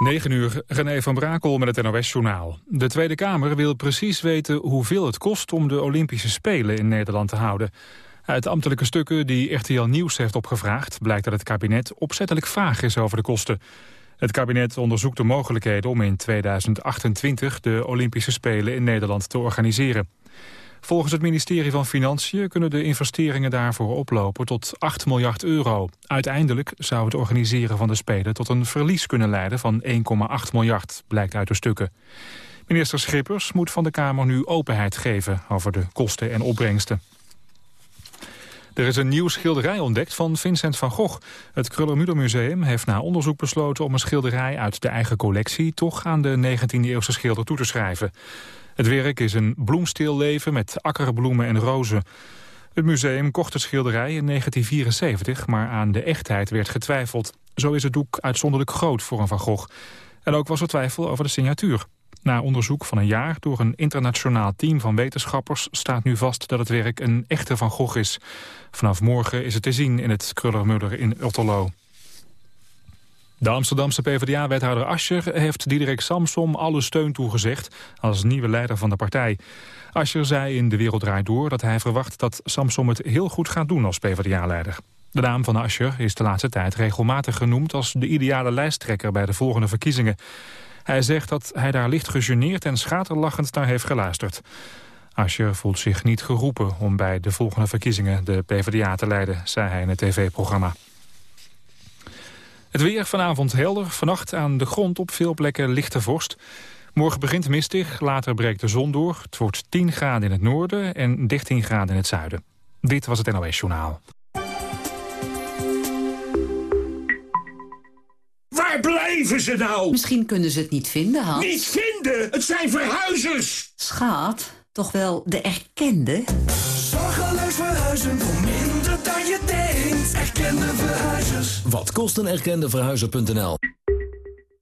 9 uur, René van Brakel met het NOS-journaal. De Tweede Kamer wil precies weten hoeveel het kost om de Olympische Spelen in Nederland te houden. Uit ambtelijke stukken die RTL Nieuws heeft opgevraagd... blijkt dat het kabinet opzettelijk vaag is over de kosten. Het kabinet onderzoekt de mogelijkheden om in 2028 de Olympische Spelen in Nederland te organiseren. Volgens het ministerie van Financiën kunnen de investeringen daarvoor oplopen tot 8 miljard euro. Uiteindelijk zou het organiseren van de Spelen tot een verlies kunnen leiden van 1,8 miljard, blijkt uit de stukken. Minister Schippers moet van de Kamer nu openheid geven over de kosten en opbrengsten. Er is een nieuw schilderij ontdekt van Vincent van Gogh. Het Kruller-Müller Museum heeft na onderzoek besloten om een schilderij uit de eigen collectie toch aan de 19e-eeuwse schilder toe te schrijven. Het werk is een bloemstilleven met akkerbloemen en rozen. Het museum kocht het schilderij in 1974, maar aan de echtheid werd getwijfeld. Zo is het doek uitzonderlijk groot voor een Van Gogh. En ook was er twijfel over de signatuur. Na onderzoek van een jaar door een internationaal team van wetenschappers... staat nu vast dat het werk een echte Van Gogh is. Vanaf morgen is het te zien in het Krullermudder in Otterlo. De Amsterdamse PvdA-wethouder Ascher heeft Diederik Samsom alle steun toegezegd als nieuwe leider van de partij. Ascher zei in De Wereld Draait Door dat hij verwacht dat Samsom het heel goed gaat doen als PvdA-leider. De naam van Ascher is de laatste tijd regelmatig genoemd als de ideale lijsttrekker bij de volgende verkiezingen. Hij zegt dat hij daar licht gegeneerd en schaterlachend naar heeft geluisterd. Ascher voelt zich niet geroepen om bij de volgende verkiezingen de PvdA te leiden, zei hij in het tv-programma. Het weer vanavond helder, vannacht aan de grond op veel plekken lichte vorst. Morgen begint mistig, later breekt de zon door. Het wordt 10 graden in het noorden en 13 graden in het zuiden. Dit was het NOS Journaal. Waar blijven ze nou? Misschien kunnen ze het niet vinden, Hans. Niet vinden? Het zijn verhuizers! Schat, toch wel de erkende? Zorgeloos verhuizen voor Wat kost een erkende verhuizer.nl?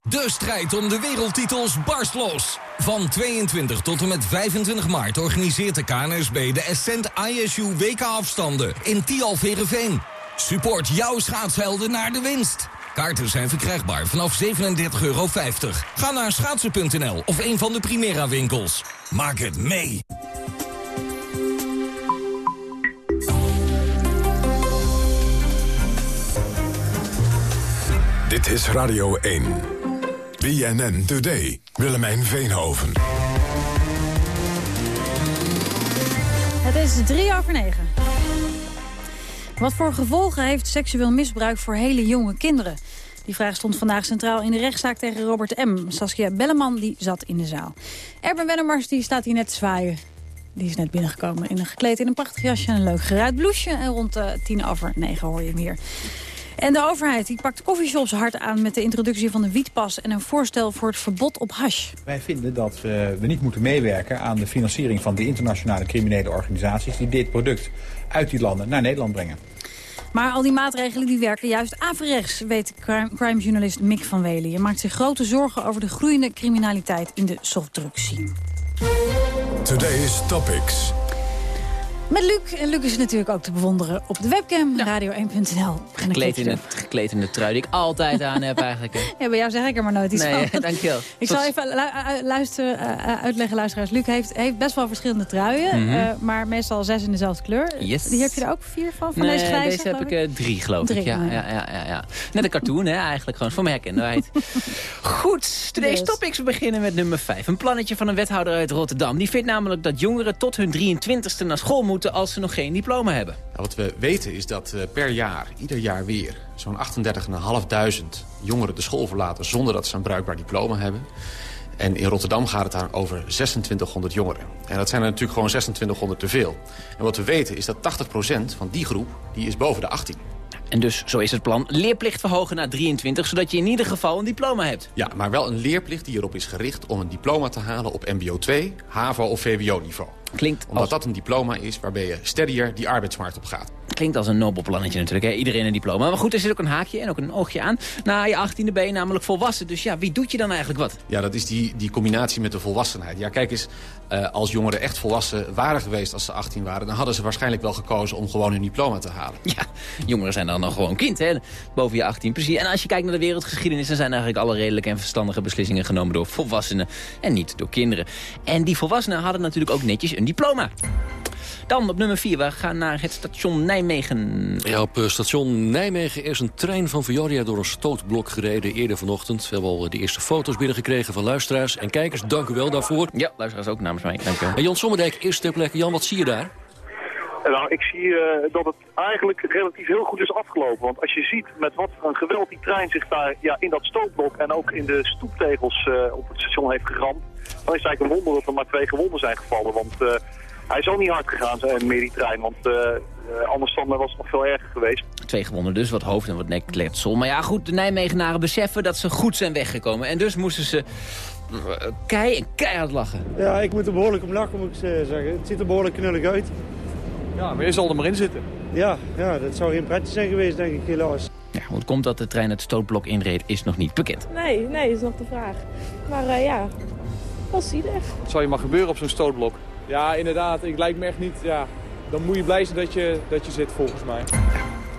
De strijd om de wereldtitels barst los. Van 22 tot en met 25 maart organiseert de KNSB de Ascent ISU WK-afstanden in Tialverenveen. Support jouw schaatshelden naar de winst. Kaarten zijn verkrijgbaar vanaf 37,50 euro. Ga naar schaatsen.nl of een van de Primera winkels. Maak het mee. Dit is Radio 1. BNN Today. Willemijn Veenhoven. Het is drie over negen. Wat voor gevolgen heeft seksueel misbruik voor hele jonge kinderen? Die vraag stond vandaag centraal in de rechtszaak tegen Robert M. Saskia Belleman die zat in de zaal. Erben Wennemars die staat hier net te zwaaien. Die is net binnengekomen in een gekleed in een prachtig jasje en een leuk geruit blouseje. En rond uh, tien over negen hoor je hem hier. En de overheid die pakt coffeeshops hard aan met de introductie van de wietpas... en een voorstel voor het verbod op hash. Wij vinden dat we, we niet moeten meewerken aan de financiering van de internationale criminele organisaties... die dit product uit die landen naar Nederland brengen. Maar al die maatregelen die werken juist averechts, weet crimejournalist Mick van Welen. Je maakt zich grote zorgen over de groeiende criminaliteit in de softdrugscene. Today's Topics. Met Luc. En Luc is natuurlijk ook te bewonderen op de webcam, radio1.nl. Gekleed in, het, gekleed in de trui die ik altijd aan heb eigenlijk. ja, bij jou zeg ik er maar nooit iets nee, van. dankjewel. Ik zal even lu luisteren, uh, uitleggen, luisteraars. Luc heeft, heeft best wel verschillende truien, mm -hmm. uh, maar meestal zes in dezelfde kleur. Yes. Die heb je er ook vier van, van nee, deze grijze? deze heb ik uh, drie, geloof drie, ik. Ja, ja, ja, ja, ja, Net een cartoon, hè, eigenlijk gewoon, voor mijn herkenbaarheid. Goed, today's yes. topics. We beginnen met nummer vijf. Een plannetje van een wethouder uit Rotterdam. Die vindt namelijk dat jongeren tot hun 23ste naar school moeten als ze nog geen diploma hebben. Nou, wat we weten is dat uh, per jaar, ieder jaar weer... zo'n 38.500 jongeren de school verlaten... zonder dat ze een bruikbaar diploma hebben. En in Rotterdam gaat het daar over 2600 jongeren. En dat zijn er natuurlijk gewoon 2600 te veel. En wat we weten is dat 80% van die groep die is boven de 18. En dus, zo is het plan, leerplicht verhogen naar 23... zodat je in ieder geval een diploma hebt. Ja, maar wel een leerplicht die erop is gericht om een diploma te halen op mbo 2, HAVO of VWO-niveau. Klinkt Omdat als... dat een diploma is waarbij je steadier die arbeidsmarkt op gaat. Klinkt als een nobel plannetje natuurlijk, hè? iedereen een diploma. Maar goed, er zit ook een haakje en ook een oogje aan. Na je 18e ben je namelijk volwassen, dus ja, wie doet je dan eigenlijk wat? Ja, dat is die, die combinatie met de volwassenheid. Ja, kijk eens, uh, als jongeren echt volwassen waren geweest als ze 18 waren... dan hadden ze waarschijnlijk wel gekozen om gewoon hun diploma te halen. Ja, jongeren zijn dan nog gewoon kind, hè? Boven je 18, precies. En als je kijkt naar de wereldgeschiedenis... dan zijn eigenlijk alle redelijke en verstandige beslissingen genomen door volwassenen... en niet door kinderen. En die volwassenen hadden natuurlijk ook netjes een diploma. Dan op nummer 4, we gaan naar het station Nijmegen. Ja, op eh, station Nijmegen is een trein van Veolia door een stootblok gereden eerder vanochtend. We hebben al eh, de eerste foto's binnengekregen van luisteraars en kijkers. Dank u wel daarvoor. Ja, luisteraars ook namens mij. Dank u wel. En Jan Sommerdijk is ter plekke. Jan, wat zie je daar? Nou, ik zie eh, dat het eigenlijk relatief heel goed is afgelopen. Want als je ziet met wat voor een geweld die trein zich daar ja, in dat stootblok en ook in de stoeptegels eh, op het station heeft geramd, dan is het eigenlijk een wonder dat er maar twee gewonden zijn gevallen. Want eh, hij is ook niet hard gegaan, zijn meer die trein. Want anders dan was het nog veel erger geweest. Twee gewonnen dus, wat hoofd- en wat nekletsel. Maar ja, goed, de Nijmegenaren beseffen dat ze goed zijn weggekomen. En dus moesten ze kei en keihard lachen. Ja, ik moet er behoorlijk om lachen, moet ik zeggen. Het ziet er behoorlijk knullig uit. Ja, maar je zal er maar in zitten. Ja, ja, dat zou geen pretje zijn geweest, denk ik, helaas. Ja, hoe het komt dat de trein het stootblok inreed is nog niet bekend. Nee, nee, is nog de vraag. Maar eh, ja, wel zielig. Wat zou je maar gebeuren op zo'n stootblok? Ja, inderdaad. Ik lijkt me echt niet... Ja, dan moet je blij zijn dat je, dat je zit, volgens mij.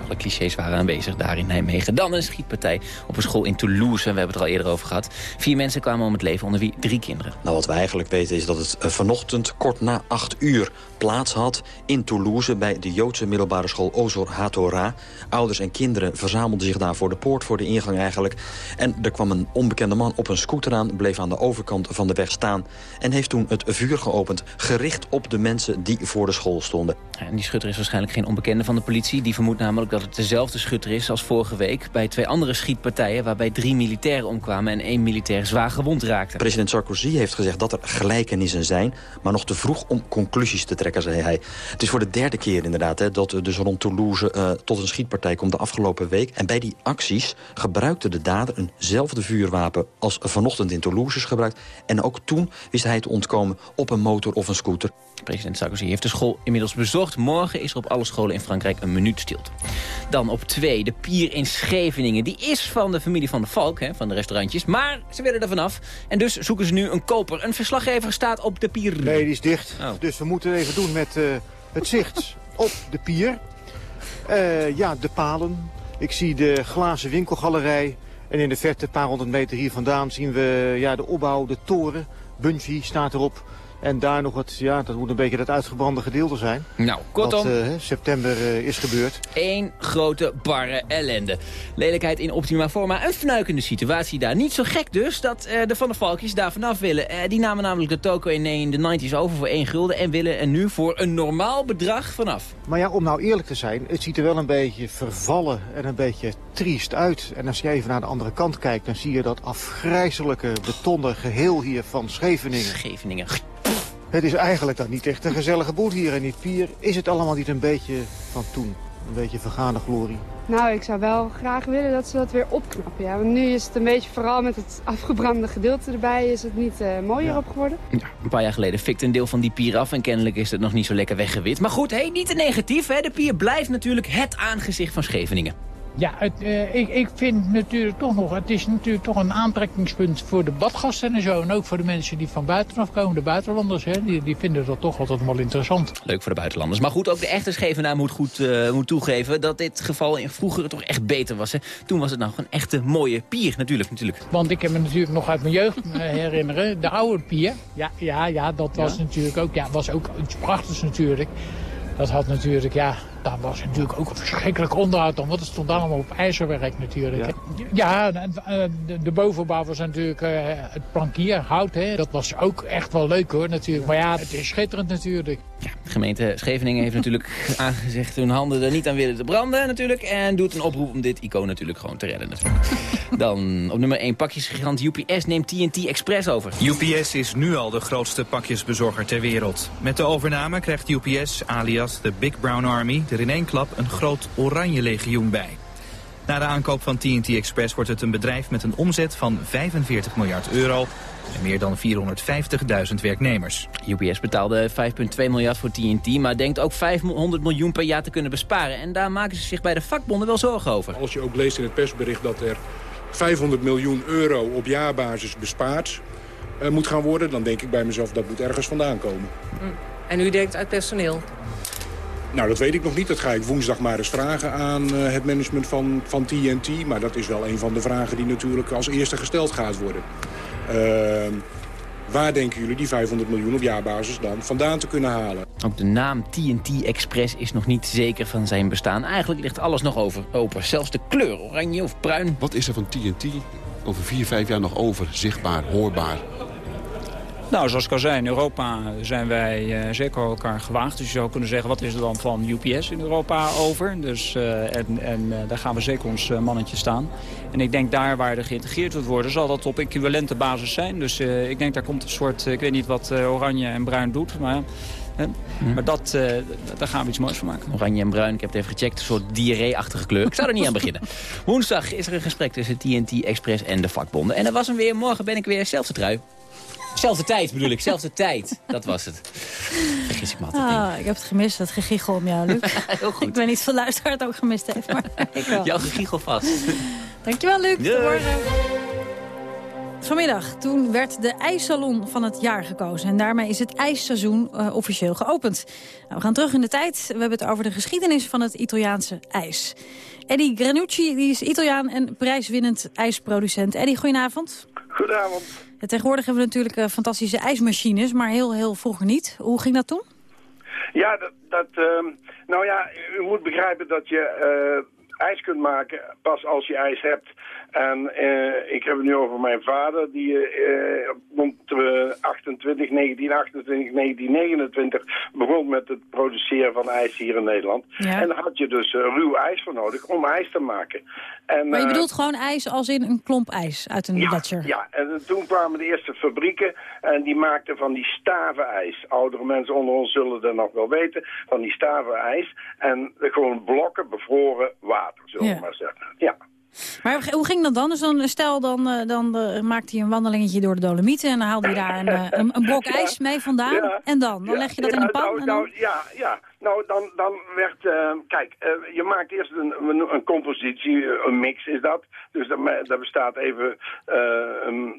Alle clichés waren aanwezig daar in Nijmegen. Dan een schietpartij op een school in Toulouse. We hebben het er al eerder over gehad. Vier mensen kwamen om het leven, onder wie drie kinderen. Nou, wat we eigenlijk weten is dat het eh, vanochtend kort na 8 uur plaats had in Toulouse bij de Joodse middelbare school Ozor HaTorah. Ouders en kinderen verzamelden zich daar voor de poort, voor de ingang eigenlijk. En er kwam een onbekende man op een scooter aan, bleef aan de overkant van de weg staan en heeft toen het vuur geopend, gericht op de mensen die voor de school stonden. En die schutter is waarschijnlijk geen onbekende van de politie. Die vermoedt namelijk dat het dezelfde schutter is als vorige week... bij twee andere schietpartijen waarbij drie militairen omkwamen... en één militair zwaar gewond raakte. President Sarkozy heeft gezegd dat er gelijkenissen zijn... maar nog te vroeg om conclusies te trekken, zei hij. Het is voor de derde keer inderdaad hè, dat dus rond Toulouse uh, tot een schietpartij komt de afgelopen week. En bij die acties gebruikte de dader eenzelfde vuurwapen... als vanochtend in Toulouse is gebruikt. En ook toen wist hij te ontkomen op een motor of een scooter. President Sarkozy heeft de school inmiddels bezocht. Morgen is er op alle scholen in Frankrijk een minuut stilte. Dan op twee, de pier in Scheveningen. Die is van de familie van de Valk, hè, van de restaurantjes. Maar ze willen er vanaf. En dus zoeken ze nu een koper. Een verslaggever staat op de pier. Nee, die is dicht. Oh. Dus we moeten even doen met uh, het zicht op de pier. Uh, ja, de palen. Ik zie de glazen winkelgalerij. En in de verte, een paar honderd meter hier vandaan, zien we ja, de opbouw, de toren. Bungie staat erop. En daar nog het, ja, dat moet een beetje dat uitgebrande gedeelte zijn. Nou, kortom. Wat uh, september uh, is gebeurd. Eén grote barre ellende. Lelijkheid in optima forma. Een fnuikende situatie daar. Niet zo gek dus dat uh, de Van der Valkjes daar vanaf willen. die namen namelijk de toko in de 90s over voor één gulden. En willen er nu voor een normaal bedrag vanaf. Maar ja, om nou eerlijk te zijn. Het ziet er wel een beetje vervallen en een beetje triest uit. En als je even naar de andere kant kijkt, dan zie je dat afgrijzelijke betonnen geheel hier van Scheveningen. Scheveningen. Het is eigenlijk dan niet echt een gezellige boel hier in dit pier. Is het allemaal niet een beetje van toen? Een beetje vergane glorie? Nou, ik zou wel graag willen dat ze dat weer opknappen. Ja. Want nu is het een beetje, vooral met het afgebrande gedeelte erbij, is het niet uh, mooier ja. op geworden. Ja, een paar jaar geleden fikte een deel van die pier af en kennelijk is het nog niet zo lekker weggewit. Maar goed, hey, niet te negatief. Hè. De pier blijft natuurlijk het aangezicht van Scheveningen. Ja, het, uh, ik, ik vind natuurlijk toch nog, het is natuurlijk toch een aantrekkingspunt voor de badgasten en zo. En ook voor de mensen die van buitenaf komen, de buitenlanders, hè, die, die vinden dat toch altijd wel interessant. Leuk voor de buitenlanders. Maar goed, ook de echte Schevenaar moet goed uh, moet toegeven dat dit geval in vroeger toch echt beter was. Hè. Toen was het nog een echte mooie pier, natuurlijk, natuurlijk. Want ik heb me natuurlijk nog uit mijn jeugd uh, herinneren, de oude pier. Ja, ja, ja dat was ja? natuurlijk ook, ja, was ook iets prachtigs natuurlijk. Dat had natuurlijk, ja, daar was natuurlijk ook een verschrikkelijk onderhoud om. Want het stond allemaal op ijzerwerk natuurlijk. Ja, ja de, de, bovenbouw was natuurlijk uh, het plankier, hout. Hè. Dat was ook echt wel leuk hoor natuurlijk. Maar ja, het is schitterend natuurlijk. Ja, de gemeente Scheveningen heeft natuurlijk aangezegd hun handen er niet aan willen te branden natuurlijk. En doet een oproep om dit icoon natuurlijk gewoon te redden natuurlijk. Dan op nummer 1 pakjesgigant UPS neemt TNT Express over. UPS is nu al de grootste pakjesbezorger ter wereld. Met de overname krijgt UPS, alias de Big Brown Army, er in één klap een groot oranje legioen bij. Na de aankoop van TNT Express wordt het een bedrijf met een omzet van 45 miljard euro en meer dan 450.000 werknemers. UPS betaalde 5,2 miljard voor TNT, maar denkt ook 500 miljoen per jaar te kunnen besparen. En daar maken ze zich bij de vakbonden wel zorgen over. Als je ook leest in het persbericht dat er 500 miljoen euro op jaarbasis bespaard uh, moet gaan worden... dan denk ik bij mezelf dat moet ergens vandaan komen. En u denkt uit personeel? Nou, dat weet ik nog niet. Dat ga ik woensdag maar eens vragen aan eh, het management van, van TNT. Maar dat is wel een van de vragen die natuurlijk als eerste gesteld gaat worden. Ehm, waar denken jullie die 500 miljoen op jaarbasis dan vandaan te kunnen halen? Ook de naam TNT Express is nog niet zeker van zijn bestaan. Eigenlijk ligt alles nog over, open. Zelfs de kleur, oranje of bruin. Wat is er van TNT over vier, vijf jaar nog over? Zichtbaar, hoorbaar? Nou, zoals ik al zei, in Europa zijn wij uh, zeker elkaar gewaagd. Dus je zou kunnen zeggen, wat is er dan van UPS in Europa over? Dus, uh, en en uh, daar gaan we zeker ons mannetje staan. En ik denk daar waar er geïntegreerd wordt worden, zal dat op equivalente basis zijn. Dus ik denk daar komt een soort, ik weet niet wat oranje en bruin doet, maar... Mhm. Maar dat, daar gaan we iets moois van maken. Oranje en bruin, ik heb het even gecheckt. Een soort diarree-achtige kleur. Ik zou er niet aan beginnen. Woensdag is er een gesprek tussen TNT Express en de vakbonden. En er was hem weer. Morgen ben ik weer zelfde trui. Zelfde tijd bedoel ik, zelfde tijd. Dat was het. Vergis ik me altijd Ah, ik heb het gemist, dat gegichel om jou, Luc. Heel goed. Ik ben niet veel luisteraar het ook gemist heeft, maar ik wel. Jouw gegichel vast. Dankjewel, Luc. Tot morgen. Vanmiddag, toen werd de ijssalon van het jaar gekozen. En daarmee is het ijsseizoen uh, officieel geopend. Nou, we gaan terug in de tijd. We hebben het over de geschiedenis van het Italiaanse ijs. Eddie Granucci die is Italiaan en prijswinnend ijsproducent. Eddie, goedenavond. Goedenavond. Ja, tegenwoordig hebben we natuurlijk uh, fantastische ijsmachines, maar heel, heel vroeger niet. Hoe ging dat toen? Ja, dat, dat uh, nou ja, u moet begrijpen dat je uh, ijs kunt maken pas als je ijs hebt. En uh, ik heb het nu over mijn vader, die uh, rond 28, 1928, 1929 begon met het produceren van ijs hier in Nederland. Ja. En daar had je dus uh, ruw ijs voor nodig om ijs te maken. En, maar je bedoelt gewoon ijs als in een klomp ijs uit een ja? Ja, en toen kwamen de eerste fabrieken en die maakten van die staven ijs. Oudere mensen onder ons zullen dat nog wel weten, van die staven ijs. En gewoon blokken bevroren water, zullen we Ja. maar zeggen. Ja. Maar hoe ging dat dan? Dus dan stel, dan, uh, dan uh, maakte je een wandelingetje door de Dolomieten... en dan haalde je daar een, uh, een, een blok ijs mee vandaan. Ja. En dan? Dan leg je dat ja, in een pan? Nou, en dan... nou, ja, ja. Nou, dan, dan werd... Uh, kijk, uh, je maakt eerst een, een compositie, een mix is dat. Dus dat, dat bestaat even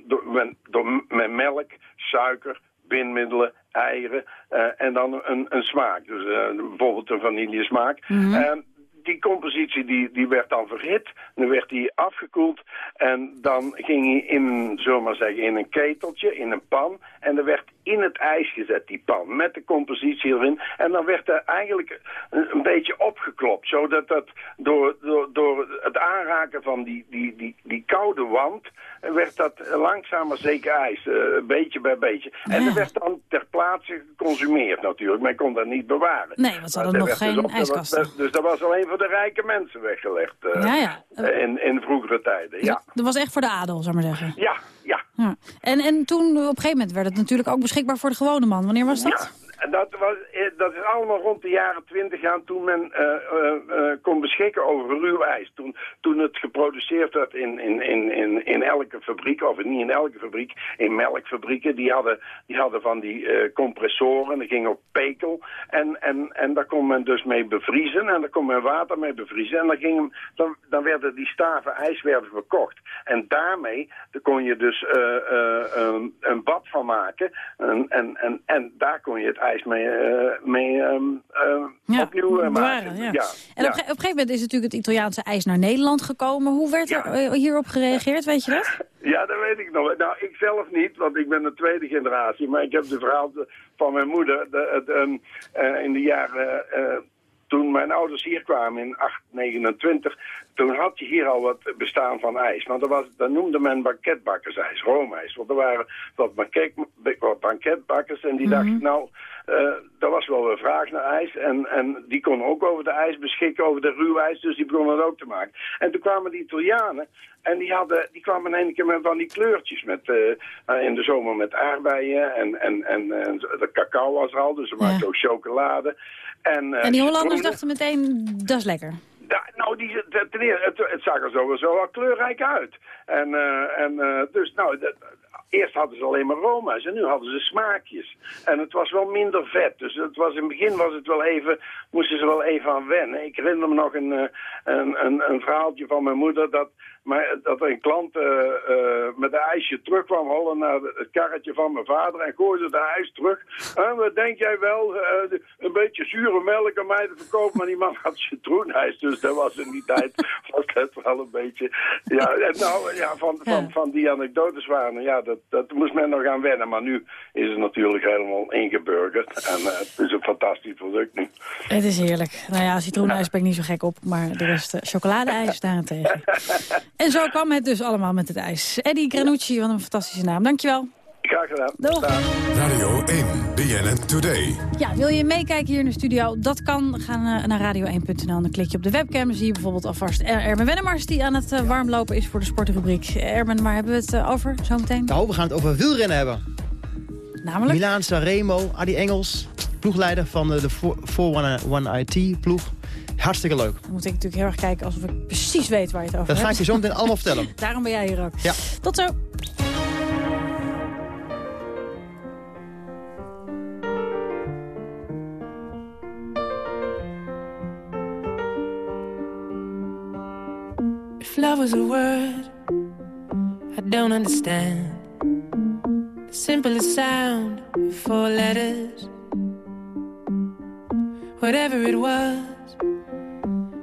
door, met, door, met melk, suiker, bindmiddelen, eieren uh, en dan een, een smaak. Dus uh, bijvoorbeeld een vanillesmaak. Mhm. Uh, die compositie die, die werd dan verhit, dan werd die afgekoeld en dan ging hij in, zullen we maar zeggen, in een keteltje, in een pan. En er werd in het ijs gezet, die pan, met de compositie erin. En dan werd er eigenlijk een, een beetje opgeklopt, zodat dat door, door, door het aanraken van die, die, die, die koude wand, werd dat langzaam maar zeker ijs, uh, beetje bij beetje. Ja. En dat werd dan ter plaatse geconsumeerd natuurlijk, men kon dat niet bewaren. Nee, want ze hadden nog geen dus op, ijskast. Dus, dus dat was alleen voor de rijke mensen weggelegd uh, ja, ja. Uh, in, in vroegere tijden, ja. Dat was echt voor de adel, zou ik maar zeggen. Ja, ja. Ja. En, en toen, op een gegeven moment, werd het natuurlijk ook beschikbaar voor de gewone man. Wanneer was dat? Dat, was, dat is allemaal rond de jaren twintig aan toen men uh, uh, kon beschikken over ruw ijs. Toen, toen het geproduceerd werd in, in, in, in, elke fabriek, of niet in elke fabriek, in melkfabrieken. Die hadden, die hadden van die compressoren, dat ging op pekel. En, en, en daar kon men dus mee bevriezen en daar kon men water mee bevriezen. En dan, ging, dan, dan werden die staven ijs verkocht. En daarmee kon je dus een bad van maken. En, en, en, en daar kon je het ijs mee, uh, mee um, uh, ja, opnieuw bewaren, maken. Ja. Ja, en op, op, een gegeven moment is natuurlijk het Italiaanse ijs naar Nederland gekomen. Hoe werd er hierop gereageerd, weet je dat? Ja, dat weet ik nog. Nou, ik zelf niet, want ik ben de tweede generatie. Maar ik heb de verhaal van mijn moeder de, in de jaren toen mijn ouders hier kwamen in 829, toen had je hier al wat bestaan van ijs. Want dat, was, dat noemde men banketbakkersijs, roomijs. Want er waren wat, banket, wat banketbakkers en die mm -hmm. dachten, nou, er was wel een vraag naar ijs. En, en die konden ook over de ijs beschikken, over de ruw ijs, dus die begonnen het ook te maken. En toen kwamen de Italianen en die, hadden, die kwamen in één keer met van die kleurtjes. Met, uh, in de zomer met aardbeien en, en, en, en de cacao was er al, dus ze maakten ook chocolade. En, uh, en die Hollanders dachten meteen, dat is lekker. Ja, nou, die, ten eerste, het, het zag er sowieso wel kleurrijk uit. En, uh, en uh, dus, nou, eerst hadden ze alleen maar roma's en nu hadden ze smaakjes. En het was wel minder vet. Dus het was, in het begin was het wel even, moesten ze wel even aan wennen. Ik herinner me nog een, een, een, een verhaaltje van mijn moeder dat, maar dat een klant eh, eh, met een ijsje terug kwam naar het karretje van mijn vader en gooide de ijs terug. En wat denk jij wel, eh, een beetje zure melk aan mij te verkopen, maar die man had citroenijs, dus dat was in die tijd was dat wel een beetje... Ja, en nou, ja, van, van, van die anekdotes waren, ja, dat, dat moest men nog aan wennen, maar nu is het natuurlijk helemaal ingeburgerd en het is een fantastisch product nu. Het is heerlijk. Nou ja, citroenijs ben ik niet zo gek op, maar de rest chocoladeijs daarentegen. En zo kwam het dus allemaal met het ijs. Eddie Granucci, wat een fantastische naam. Dankjewel. Graag gedaan. Doeg. Radio 1, BNN Today. Ja, wil je meekijken hier in de studio? Dat kan. Ga naar radio1.nl en dan klik je op de webcam. Dan zie je bijvoorbeeld alvast er Erben Wennemars die aan het uh, warmlopen is voor de sportrubriek. Erben, waar hebben we het uh, over zometeen? Nou, we gaan het over wielrennen hebben. Namelijk? Milaan Sanremo, Adi Engels, ploegleider van de, de 411IT-ploeg. Hartstikke leuk. Dan moet ik natuurlijk heel erg kijken alsof ik precies weet waar je het over hebt. Dat ga ik je zo meteen allemaal vertellen. Daarom ben jij hier ook. Ja. Tot zo. If love was a word I don't understand The simplest sound, four letters Whatever it was,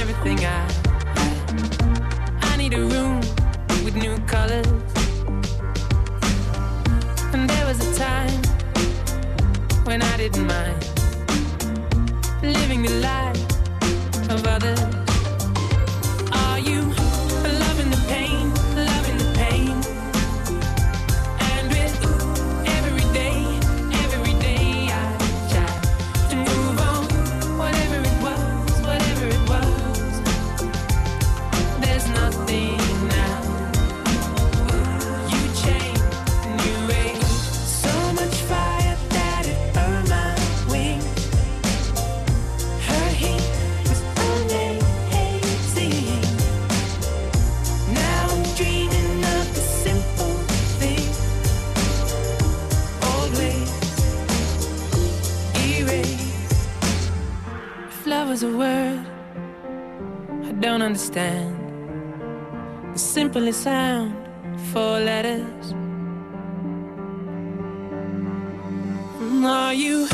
everything I had. I need a room with new colors. And there was a time when I didn't mind living the life of others. Are you loving the pain, don't understand. The simplest sound, four letters. Are you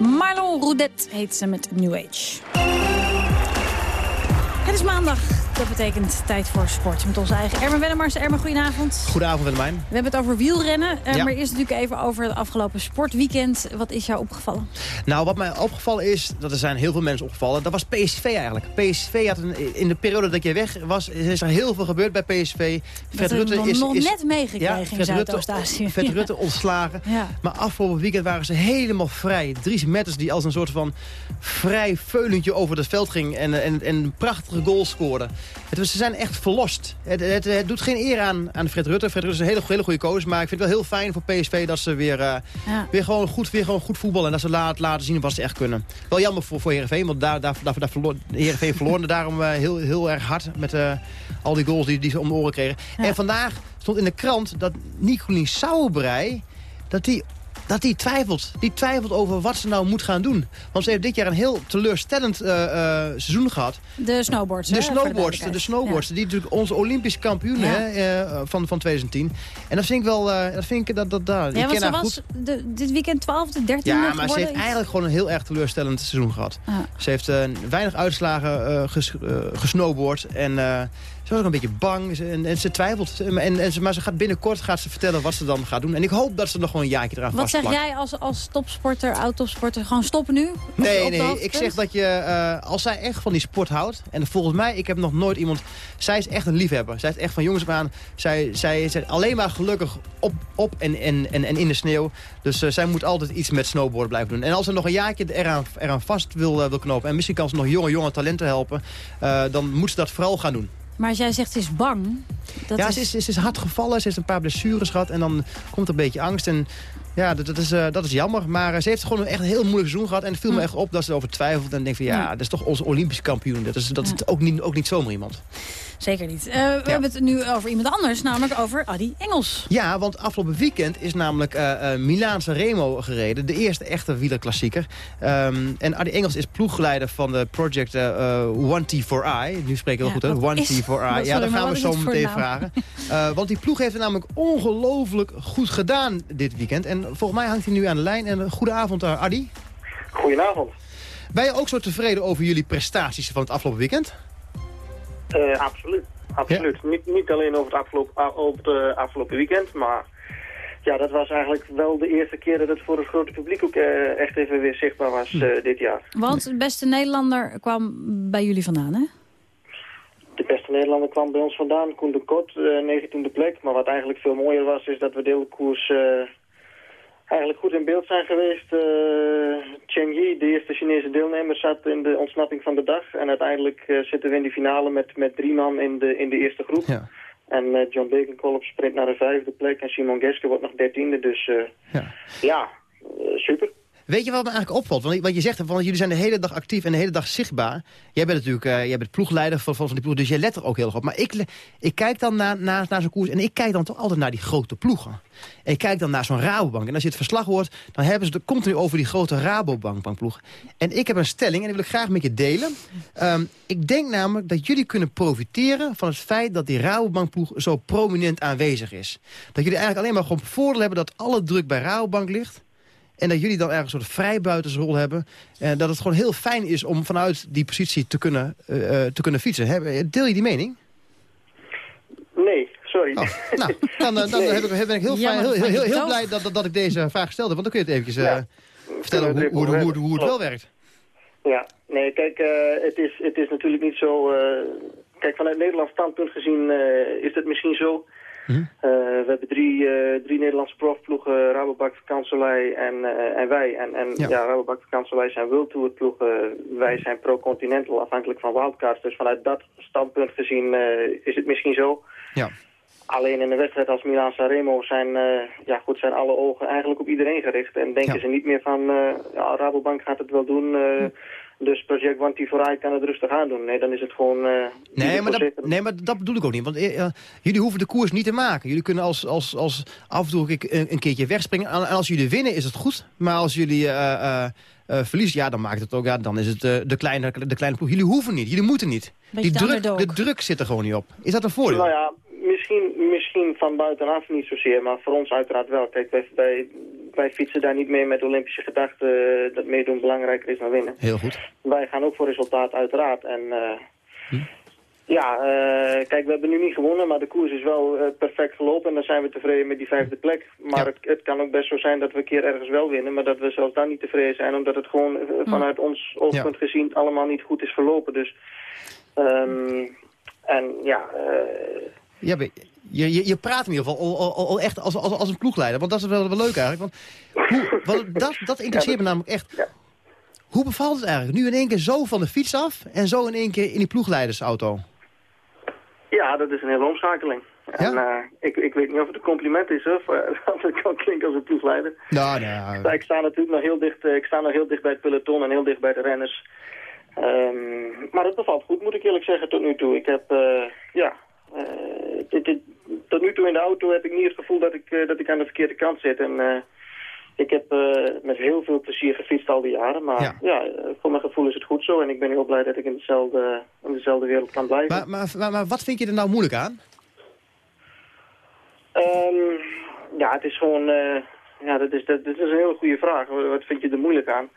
Marlon Roudet heet ze met New Age. Het is maandag. Dat betekent tijd voor sport. Met onze eigen Ermen Wennemars. Ermen, goedenavond. Goedenavond, Willemijn. We hebben het over wielrennen. Ja. Maar eerst natuurlijk even over het afgelopen sportweekend. Wat is jou opgevallen? Nou, wat mij opgevallen is, dat er zijn heel veel mensen opgevallen, dat was PSV eigenlijk. PSV had een, in de periode dat je weg was, is er heel veel gebeurd bij PSV. Hebben we nog- nog net meegekregen in Fred Rutte, Zuidoost-Azië. Fred. Rutte ontslagen. Ja. Maar afgelopen weekend waren ze helemaal vrij. Dries Mertens die als een soort van vrij veulentje over het veld ging en, en, en een prachtige goal scoorde. Het, ze zijn echt verlost. Het, het, het doet geen eer aan, aan Fred Rutte. Fred Rutte is een hele, hele goede coach. Maar ik vind het wel heel fijn voor PSV dat ze weer, eh, weer, gewoon, goed, weer gewoon goed voetballen. En dat ze laat, laten zien wat ze echt kunnen. Wel jammer voor, voor Heerenveen, want daar, daar, daar, daar verloor, Heerenveen verloor daarom eh, heel, heel erg hard met eh, al die goals die, die ze om de oren kregen. En vandaag stond in de krant dat Nicolien Sauerbrei... dat die dat die twijfelt. Die twijfelt over wat ze nou moet gaan doen. Want ze heeft dit jaar een heel teleurstellend eh, eh, seizoen gehad. De snowboards, De hè, de de die natuurlijk onze Olympische kampioen Ja. eh, van, van 2010. En dat vind ik wel, dat vind ik, dat, dat, dat, Ja, want ze was de, dit weekend 12e, 13e Ja, maar geworden. ze heeft eigenlijk gewoon een heel erg teleurstellend seizoen gehad. Ze heeft weinig uitslagen ges, gesnowboard en ze was ook een beetje bang Ze- en, en ze twijfelt. En, en ze, maar ze gaat binnenkort gaat ze vertellen wat ze dan gaat doen. En ik hoop dat ze nog gewoon een jaartje eraan Wat zeg jij als, als topsporter, oud-topsporter? Gewoon stoppen nu? Nee, nee, ik zeg dat je, eh, als zij echt van die sport houdt... en volgens mij, ik heb nog nooit iemand... Zij is echt een liefhebber. Zij is echt van jongens aan. Zij, zij is alleen maar gelukkig op, op en, en, en, en in de sneeuw. Dus eh, zij moet altijd iets met snowboarden blijven doen. En als ze nog een jaartje eraan, eraan vast wil, eh, wil knopen... en misschien kan ze nog jonge, jonge talenten helpen... dan moet ze dat vooral gaan doen. Maar als jij zegt ze is bang... Dat ja, is... Ze, is, ze is hard gevallen, ze heeft een paar blessures gehad... en dan komt er een beetje angst. En ja, dat, dat, is, eh, dat is jammer. Maar eh, ze heeft gewoon echt een heel moeilijk seizoen gehad. En het viel me echt op dat ze erover twijfelt. En denkt van ja, dat is toch onze Olympische kampioen. Dat is, dat is ook, niet, ook niet zomaar iemand. Zeker niet. Eh, we hebben het nu over iemand anders, namelijk over Adi Engels. Ja, want afgelopen weekend is namelijk Milaanse Remo gereden. De eerste echte wielerklassieker. Ehm, en Adi Engels is ploegleider van de project One T for I. Nu spreek ik heel Ja, goed, hè? One is- T for I. Sorry, Ja, dat maar gaan we zo meteen? Vragen. Eh, want die ploeg heeft het namelijk ongelooflijk goed gedaan dit weekend. En volgens mij hangt hij nu aan de lijn. En een goede avond, uh, Adi. Goedenavond. Ben je ook zo tevreden over jullie prestaties van het afgelopen weekend? Eh, absoluut. Absoluut. Niet, niet alleen over het, afgelopen, a- over het eh, afgelopen weekend, maar ja, dat was eigenlijk wel de eerste keer dat het voor het grote publiek ook eh, echt even weer zichtbaar was Hm. eh, dit jaar. Want de beste Nederlander kwam bij jullie vandaan, hè? De beste Nederlander kwam bij ons vandaan, Koen de Kot, eh 19e plek. Maar wat eigenlijk veel mooier was, is dat we de hele koers eh, eigenlijk goed in beeld zijn geweest. Eh Chen Yi, de eerste Chinese deelnemer, zat in de ontsnapping van de dag. En uiteindelijk eh, zitten we in die finale met, met drie man in de, in de eerste groep. Ja. En eh, John Degenkolb sprint naar de vijfde plek en Simon Geske wordt nog dertiende. Dus eh, Ja. ja, eh, super. Weet je wat me eigenlijk opvalt? Want, want je zegt van jullie zijn de hele dag actief en de hele dag zichtbaar. Jij bent natuurlijk eh, jij bent ploegleider van, van, die ploeg, dus jij let er ook heel erg op. Maar ik, ik kijk dan naar, naar, naar zo'n koers en ik kijk dan toch altijd naar die grote ploegen. En ik kijk dan naar zo'n Rabobank. En als je het verslag hoort, dan hebben ze het continu over die grote Rabobankploeg. En ik heb een stelling en die wil ik graag met je delen. Ehm, ik denk namelijk dat jullie kunnen profiteren van het feit dat die Rabobankploeg zo prominent aanwezig is. Dat jullie eigenlijk alleen maar gewoon voordeel hebben dat alle druk bij Rabobank ligt. En dat jullie dan ergens een soort vrijbuitersrol hebben. En dat het gewoon heel fijn is om vanuit die positie te kunnen, eh, eh, te kunnen fietsen. Hè? Deel je die mening? Nee, sorry. nou, dan, eh, dan Nee. heb ik, ben ik heel, fijn, heel, heel, heel, heel blij dat, dat, dat ik deze vraag stelde. Want dan kun je het eventjes eh, vertellen hoe, hoe, hoe, hoe, hoe het wel werkt. Ja, nee, kijk, eh, het, is, het is natuurlijk niet zo... eh, kijk, vanuit Nederlands standpunt gezien eh, is het misschien zo. Mhm. Eh, we hebben drie, eh, drie Nederlandse profploegen, Rabobank, Vakansolei en, eh, en wij. En, en ja. Ja. Rabobank, Vakansolei zijn World Tour ploegen. Wij zijn pro-continental, afhankelijk van wildcards. Dus vanuit dat standpunt gezien is het misschien zo. Ja. Alleen in een wedstrijd als Milan Sanremo zijn, ja, goed, zijn alle ogen eigenlijk op iedereen gericht. En denken Ja. ze niet meer van, ja, Rabobank gaat het wel doen, eh, dus project One T vooruit kan het rustig aan doen. Nee, dan is het gewoon... eh, Nee maar, dat, nee, maar dat bedoel ik ook niet. Want eh, eh, jullie hoeven de koers niet te maken. Jullie kunnen als, als, als af en toe een, een keertje wegspringen. En als jullie winnen is het goed. Maar als jullie eh, eh, eh, verliezen, ja, dan maakt het ook. Ja, dan is het de, kleine, de kleine ploeg. Jullie hoeven niet. Jullie moeten niet. Die de druk, de druk zit er gewoon niet op. Is dat een voordeel? Nou ja, misschien, misschien van buitenaf niet zozeer, maar voor ons uiteraard wel. Kijk, wij, wij, wij fietsen daar niet mee met Olympische gedachten eh, dat meedoen belangrijker is dan winnen. Heel goed. Wij gaan ook voor resultaat uiteraard. En eh, Hm. ja, eh, kijk, we hebben nu niet gewonnen, maar de koers is wel perfect gelopen. En dan zijn we tevreden met die vijfde plek. Maar het, het kan ook best zo zijn dat we een keer ergens wel winnen, maar dat we zelfs dan niet tevreden zijn. Omdat het gewoon eh, vanuit ons oogpunt gezien allemaal niet goed is verlopen. Dus, ehm, en ja... Ja, je, je, je praat in ieder geval al, al, al echt als, als, als een ploegleider. Want dat is wel, wel leuk eigenlijk. Want hoe, wat, dat, dat interesseert me namelijk echt. Hoe bevalt het eigenlijk? Nu in één keer zo van de fiets af en zo in één keer in die ploegleidersauto. Ja, dat is een hele omschakeling. En eh, ik, ik weet niet of het een compliment is, of als het kan klinken als een ploegleider. Nou, nou, ik sta natuurlijk nog heel dicht, eh, ik sta nog heel dicht bij het peloton en heel dicht bij de renners. Ehm, maar het bevalt goed, moet ik eerlijk zeggen, tot nu toe. Ik heb, eh, ja, tot nu toe in de auto heb ik niet het gevoel dat ik, eh, dat ik aan de verkeerde kant zit. En eh, ik heb eh, met heel veel plezier gefietst al die jaren. Maar ja, eh, voor mijn gevoel is het goed zo. En ik ben heel blij dat ik in dezelfde, in dezelfde wereld kan blijven. Maar, maar, maar, maar wat vind je er nou moeilijk aan? Ehm, ja, het is gewoon... eh, ja, dat is, dat, dat is een hele goede vraag. Wat vind je er moeilijk aan?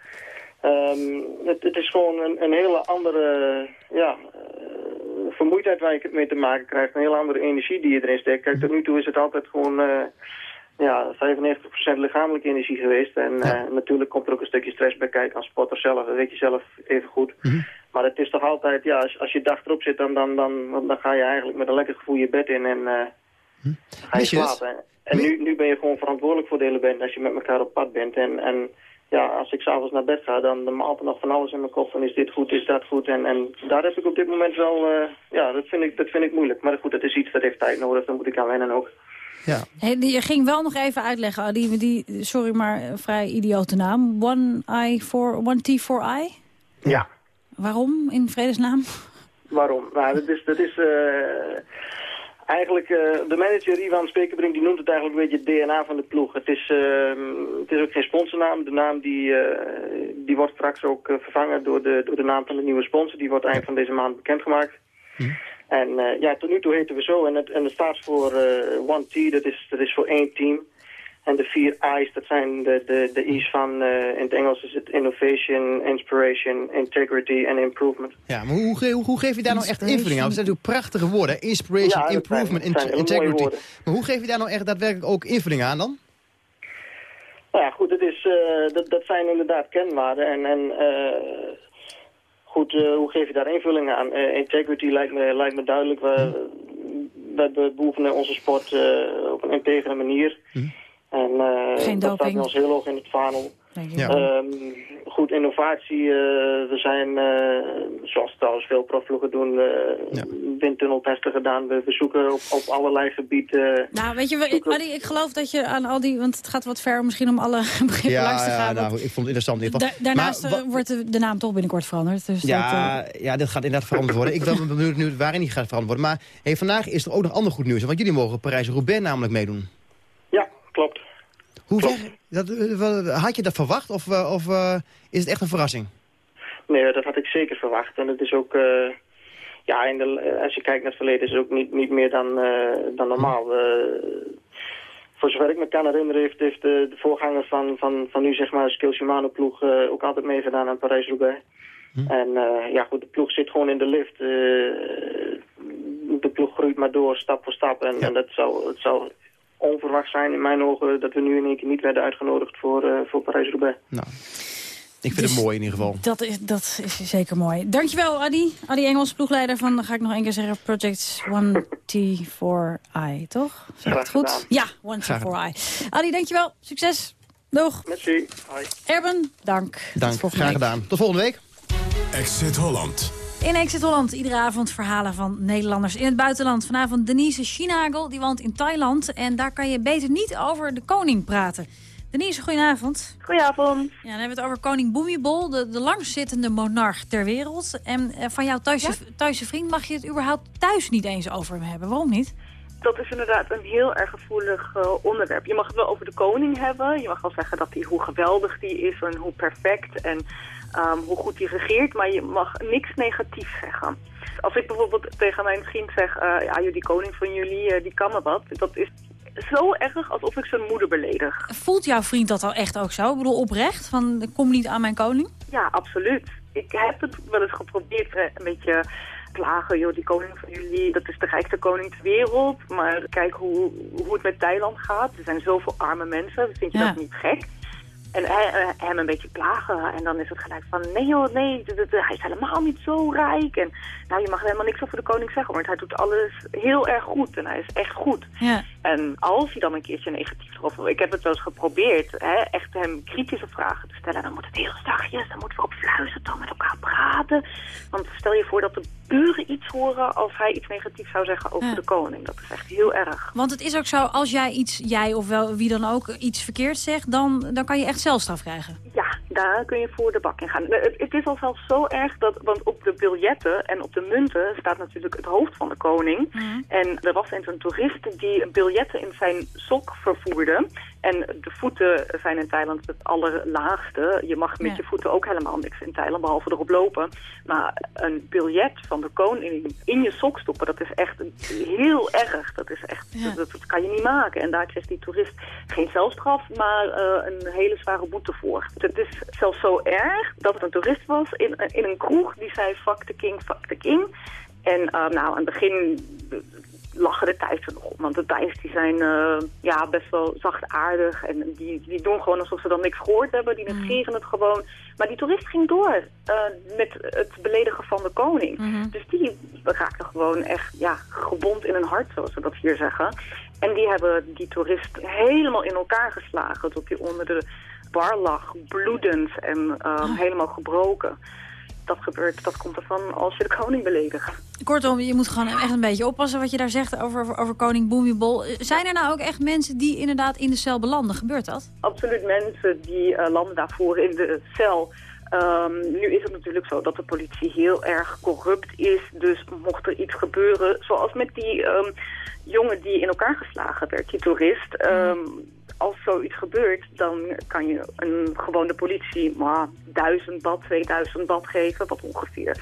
Ehm, het, het is gewoon een, een hele andere ja, eh, vermoeidheid waar je mee te maken krijgt. Een hele andere energie die je erin steekt. Kijk, tot nu toe is het altijd gewoon eh, ja, 95% lichamelijke energie geweest. En eh, natuurlijk komt er ook een stukje stress bij kijken als sporter zelf. Dat weet je zelf even goed. Maar het is toch altijd, ja, als, als je dag erop zit, dan, dan, dan, dan ga je eigenlijk met een lekker gevoel je bed in en eh, ga je het? slapen. En nu, nu ben je gewoon verantwoordelijk voor de hele band als je met elkaar op pad bent. En, en ja, als ik s'avonds naar bed ga, dan, dan maalt er nog van alles in mijn kop. Van is dit goed, is dat goed? En, en daar heb ik op dit moment wel, eh, ja, dat vind, ik, dat vind ik moeilijk. Maar goed, dat is iets dat heeft tijd nodig, daar moet ik aan wennen ook. Ja. Hey, je ging wel nog even uitleggen, Adi, die, sorry maar, eh, vrij idiote naam. One, eye for, one T for eye? Ja. Waarom, in vredesnaam? Waarom? Nou, dat is, dat is eh, eigenlijk, eh, de manager Ivan Spekerbrink die noemt het eigenlijk een beetje het DNA van de ploeg. Het is, eh, het is ook geen sponsornaam. De naam die, eh, die wordt straks ook eh, vervangen door de, door de naam van de nieuwe sponsor. Die wordt eind van deze maand bekendgemaakt. En eh, ja, tot nu toe heten we zo. En het, en het staat voor One T, dat is, dat is voor één team. En de vier I's, dat zijn de, de, de I's van, eh, in het Engels is het innovation, inspiration, integrity en improvement. Ja, maar hoe, hoe, hoe geef je daar nou echt invulling aan? Dat zijn natuurlijk prachtige woorden. Inspiration, Ja, dat improvement, zijn- dat zijn integrity. Maar hoe geef je daar nou echt daadwerkelijk ook invulling aan dan? Nou ja, goed, het is, eh, dat, dat zijn inderdaad kenwaarden. En, en eh, goed, hoe geef je daar invulling aan? Integrity lijkt me, lijkt me duidelijk. We, we, we beoefenen onze sport op een integere manier. En eh, Geen dat staat doping. bij ons heel hoog in het vaandel. Ja. Ehm, goed, innovatie. eh, we zijn, eh, zoals trouwens veel profploegen doen, eh windtunneltesten gedaan. We, we zoeken op, op allerlei gebieden. Nou, weet je, we- Adi, ik geloof dat je aan al die... Want het gaat wat ver misschien om alle begrippen langs te ja, gaan. nou, want ik vond het interessant in ieder geval. da- daarnaast Maar wordt de, de naam toch binnenkort veranderd. Dus dat, Ja, eh, ja, dit gaat inderdaad veranderd worden. Ik ben benieuwd nu waarin die gaat veranderd worden. Maar hey, vandaag is er ook nog ander goed nieuws. Want jullie mogen Parijs-Roubaix namelijk meedoen. Klopt. Hoe ver, dat, eh, had je dat verwacht of, eh, of eh, is het echt een verrassing? Nee, dat had ik zeker verwacht. En het is ook, ja, in de, als je kijkt naar het verleden is het ook niet, niet meer dan, dan normaal. Eh, voor zover ik me kan herinneren heeft, heeft de, de voorganger van, van, van nu, zeg maar, Skill Shimano ploeg ook altijd meegedaan aan Parijs-Roubaix. En eh, ja, goed, de ploeg zit gewoon in de lift. De ploeg groeit maar door, stap voor stap. En, en dat zou, het zou onverwacht zijn in mijn ogen dat we nu in één keer niet werden uitgenodigd voor, eh, voor Parijs-Roubaix. Nou, ik vind Dus- het mooi in ieder geval. dat, is, dat is zeker mooi. Dankjewel, Adi. Adi Engels, ploegleider van, dan ga ik nog één keer zeggen, Project 1T4I, toch? Zeg het goed? Ja, 1T4I. Adi, dankjewel. Succes. Doeg. Merci. Hoi. Erben, dank. Dank, Tot volgende graag week. gedaan. Tot volgende week. Exit Holland. In Exit Holland, iedere avond verhalen van Nederlanders in het buitenland. Vanavond Denise Chinagel, die woont in Thailand. En daar kan je beter niet over de koning praten. Denise, goedenavond. Goedenavond. Ja, dan hebben we het over koning Bhumibol, de, de langstzittende monarch ter wereld. En eh, van jouw thuise, thuise vriend mag je het überhaupt thuis niet eens over hem hebben. Waarom niet? Dat is inderdaad een heel erg gevoelig eh, onderwerp. Je mag het wel over de koning hebben. Je mag wel zeggen dat hij, hoe geweldig die is en hoe perfect en ehm, hoe goed hij regeert. Maar je mag niks negatiefs zeggen. Als ik bijvoorbeeld tegen mijn vriend zeg, eh, ja, die koning van jullie, eh, die kan me wat. Dat is zo erg alsof ik zijn moeder beledig. Voelt jouw vriend dat al echt ook zo? Ik bedoel, oprecht? Van, kom niet aan mijn koning? Ja, absoluut. Ik heb het wel eens geprobeerd, een beetje klagen. Joh, die koning van jullie, dat is de rijkste koning ter wereld. Maar kijk hoe, hoe het met Thailand gaat. Er zijn zoveel arme mensen. Vind je Ja. dat niet gek? En hij, eh, hem een beetje klagen. En dan is het gelijk van, nee joh, nee, hij is helemaal niet zo rijk. En nou, je mag helemaal niks over de koning zeggen, want hij doet alles heel erg goed. En hij is echt goed. Ja. En als hij dan een keertje negatief erover... Ik heb het wel eens geprobeerd, hè, echt hem kritische vragen te stellen. Dan moet het heel zachtjes, dan moeten we op fluisteren, dan met elkaar praten. Want stel je voor dat de uren iets horen als hij iets negatiefs zou zeggen over Ja. de koning. Dat is echt heel erg. Want het is ook zo, als jij iets, jij of wel wie dan ook, iets verkeerd zegt... dan, dan kan je echt zelfstraf krijgen. Ja, daar kun je voor de bak in gaan. Het, het is al zelfs zo erg dat, want op de biljetten en op de munten staat natuurlijk het hoofd van de koning. En er was eens een toerist die biljetten in zijn sok vervoerde. En de voeten zijn in Thailand het allerlaagste. Je mag met Ja. je voeten ook helemaal niks in Thailand, behalve erop lopen. Maar een biljet van de koning in je sok stoppen, dat is echt heel erg. Dat is echt, Ja. dat, dat kan je niet maken. En daar kreeg die toerist geen zelfstraf, maar eh, een hele zware boete voor. Het is zelfs zo erg dat het een toerist was in, in een kroeg die zei fuck the king, fuck the king. En eh, nou, aan het begin lachen de Thais er nog om. Want de Thais die zijn eh, ja, best wel zachtaardig. En die, die doen gewoon alsof ze dan niks gehoord hebben. Die negeren het gewoon. Maar die toerist ging door eh, met het beledigen van de koning. Dus die raakte gewoon echt ja, gewond in hun hart, zoals ze dat hier zeggen. En die hebben die toerist helemaal in elkaar geslagen. Tot hij onder de bar lag, bloedend en eh, helemaal gebroken. Dat gebeurt, dat komt ervan als je de koning beledigt. Kortom, je moet gewoon echt een beetje oppassen wat je daar zegt over, over, koning Boemiebol. Eh, Zijn er nou ook echt mensen die inderdaad in de cel belanden? Gebeurt dat? absoluut mensen die eh, landen daarvoor in de cel. Ehm, nu is het natuurlijk zo dat de politie heel erg corrupt is. Dus mocht er iets gebeuren, zoals met die ehm, jongen die in elkaar geslagen werd, die toerist. ehm, als zoiets gebeurt, dan kan je een gewone politie maar 1000 bad, 2000 bad geven, wat ongeveer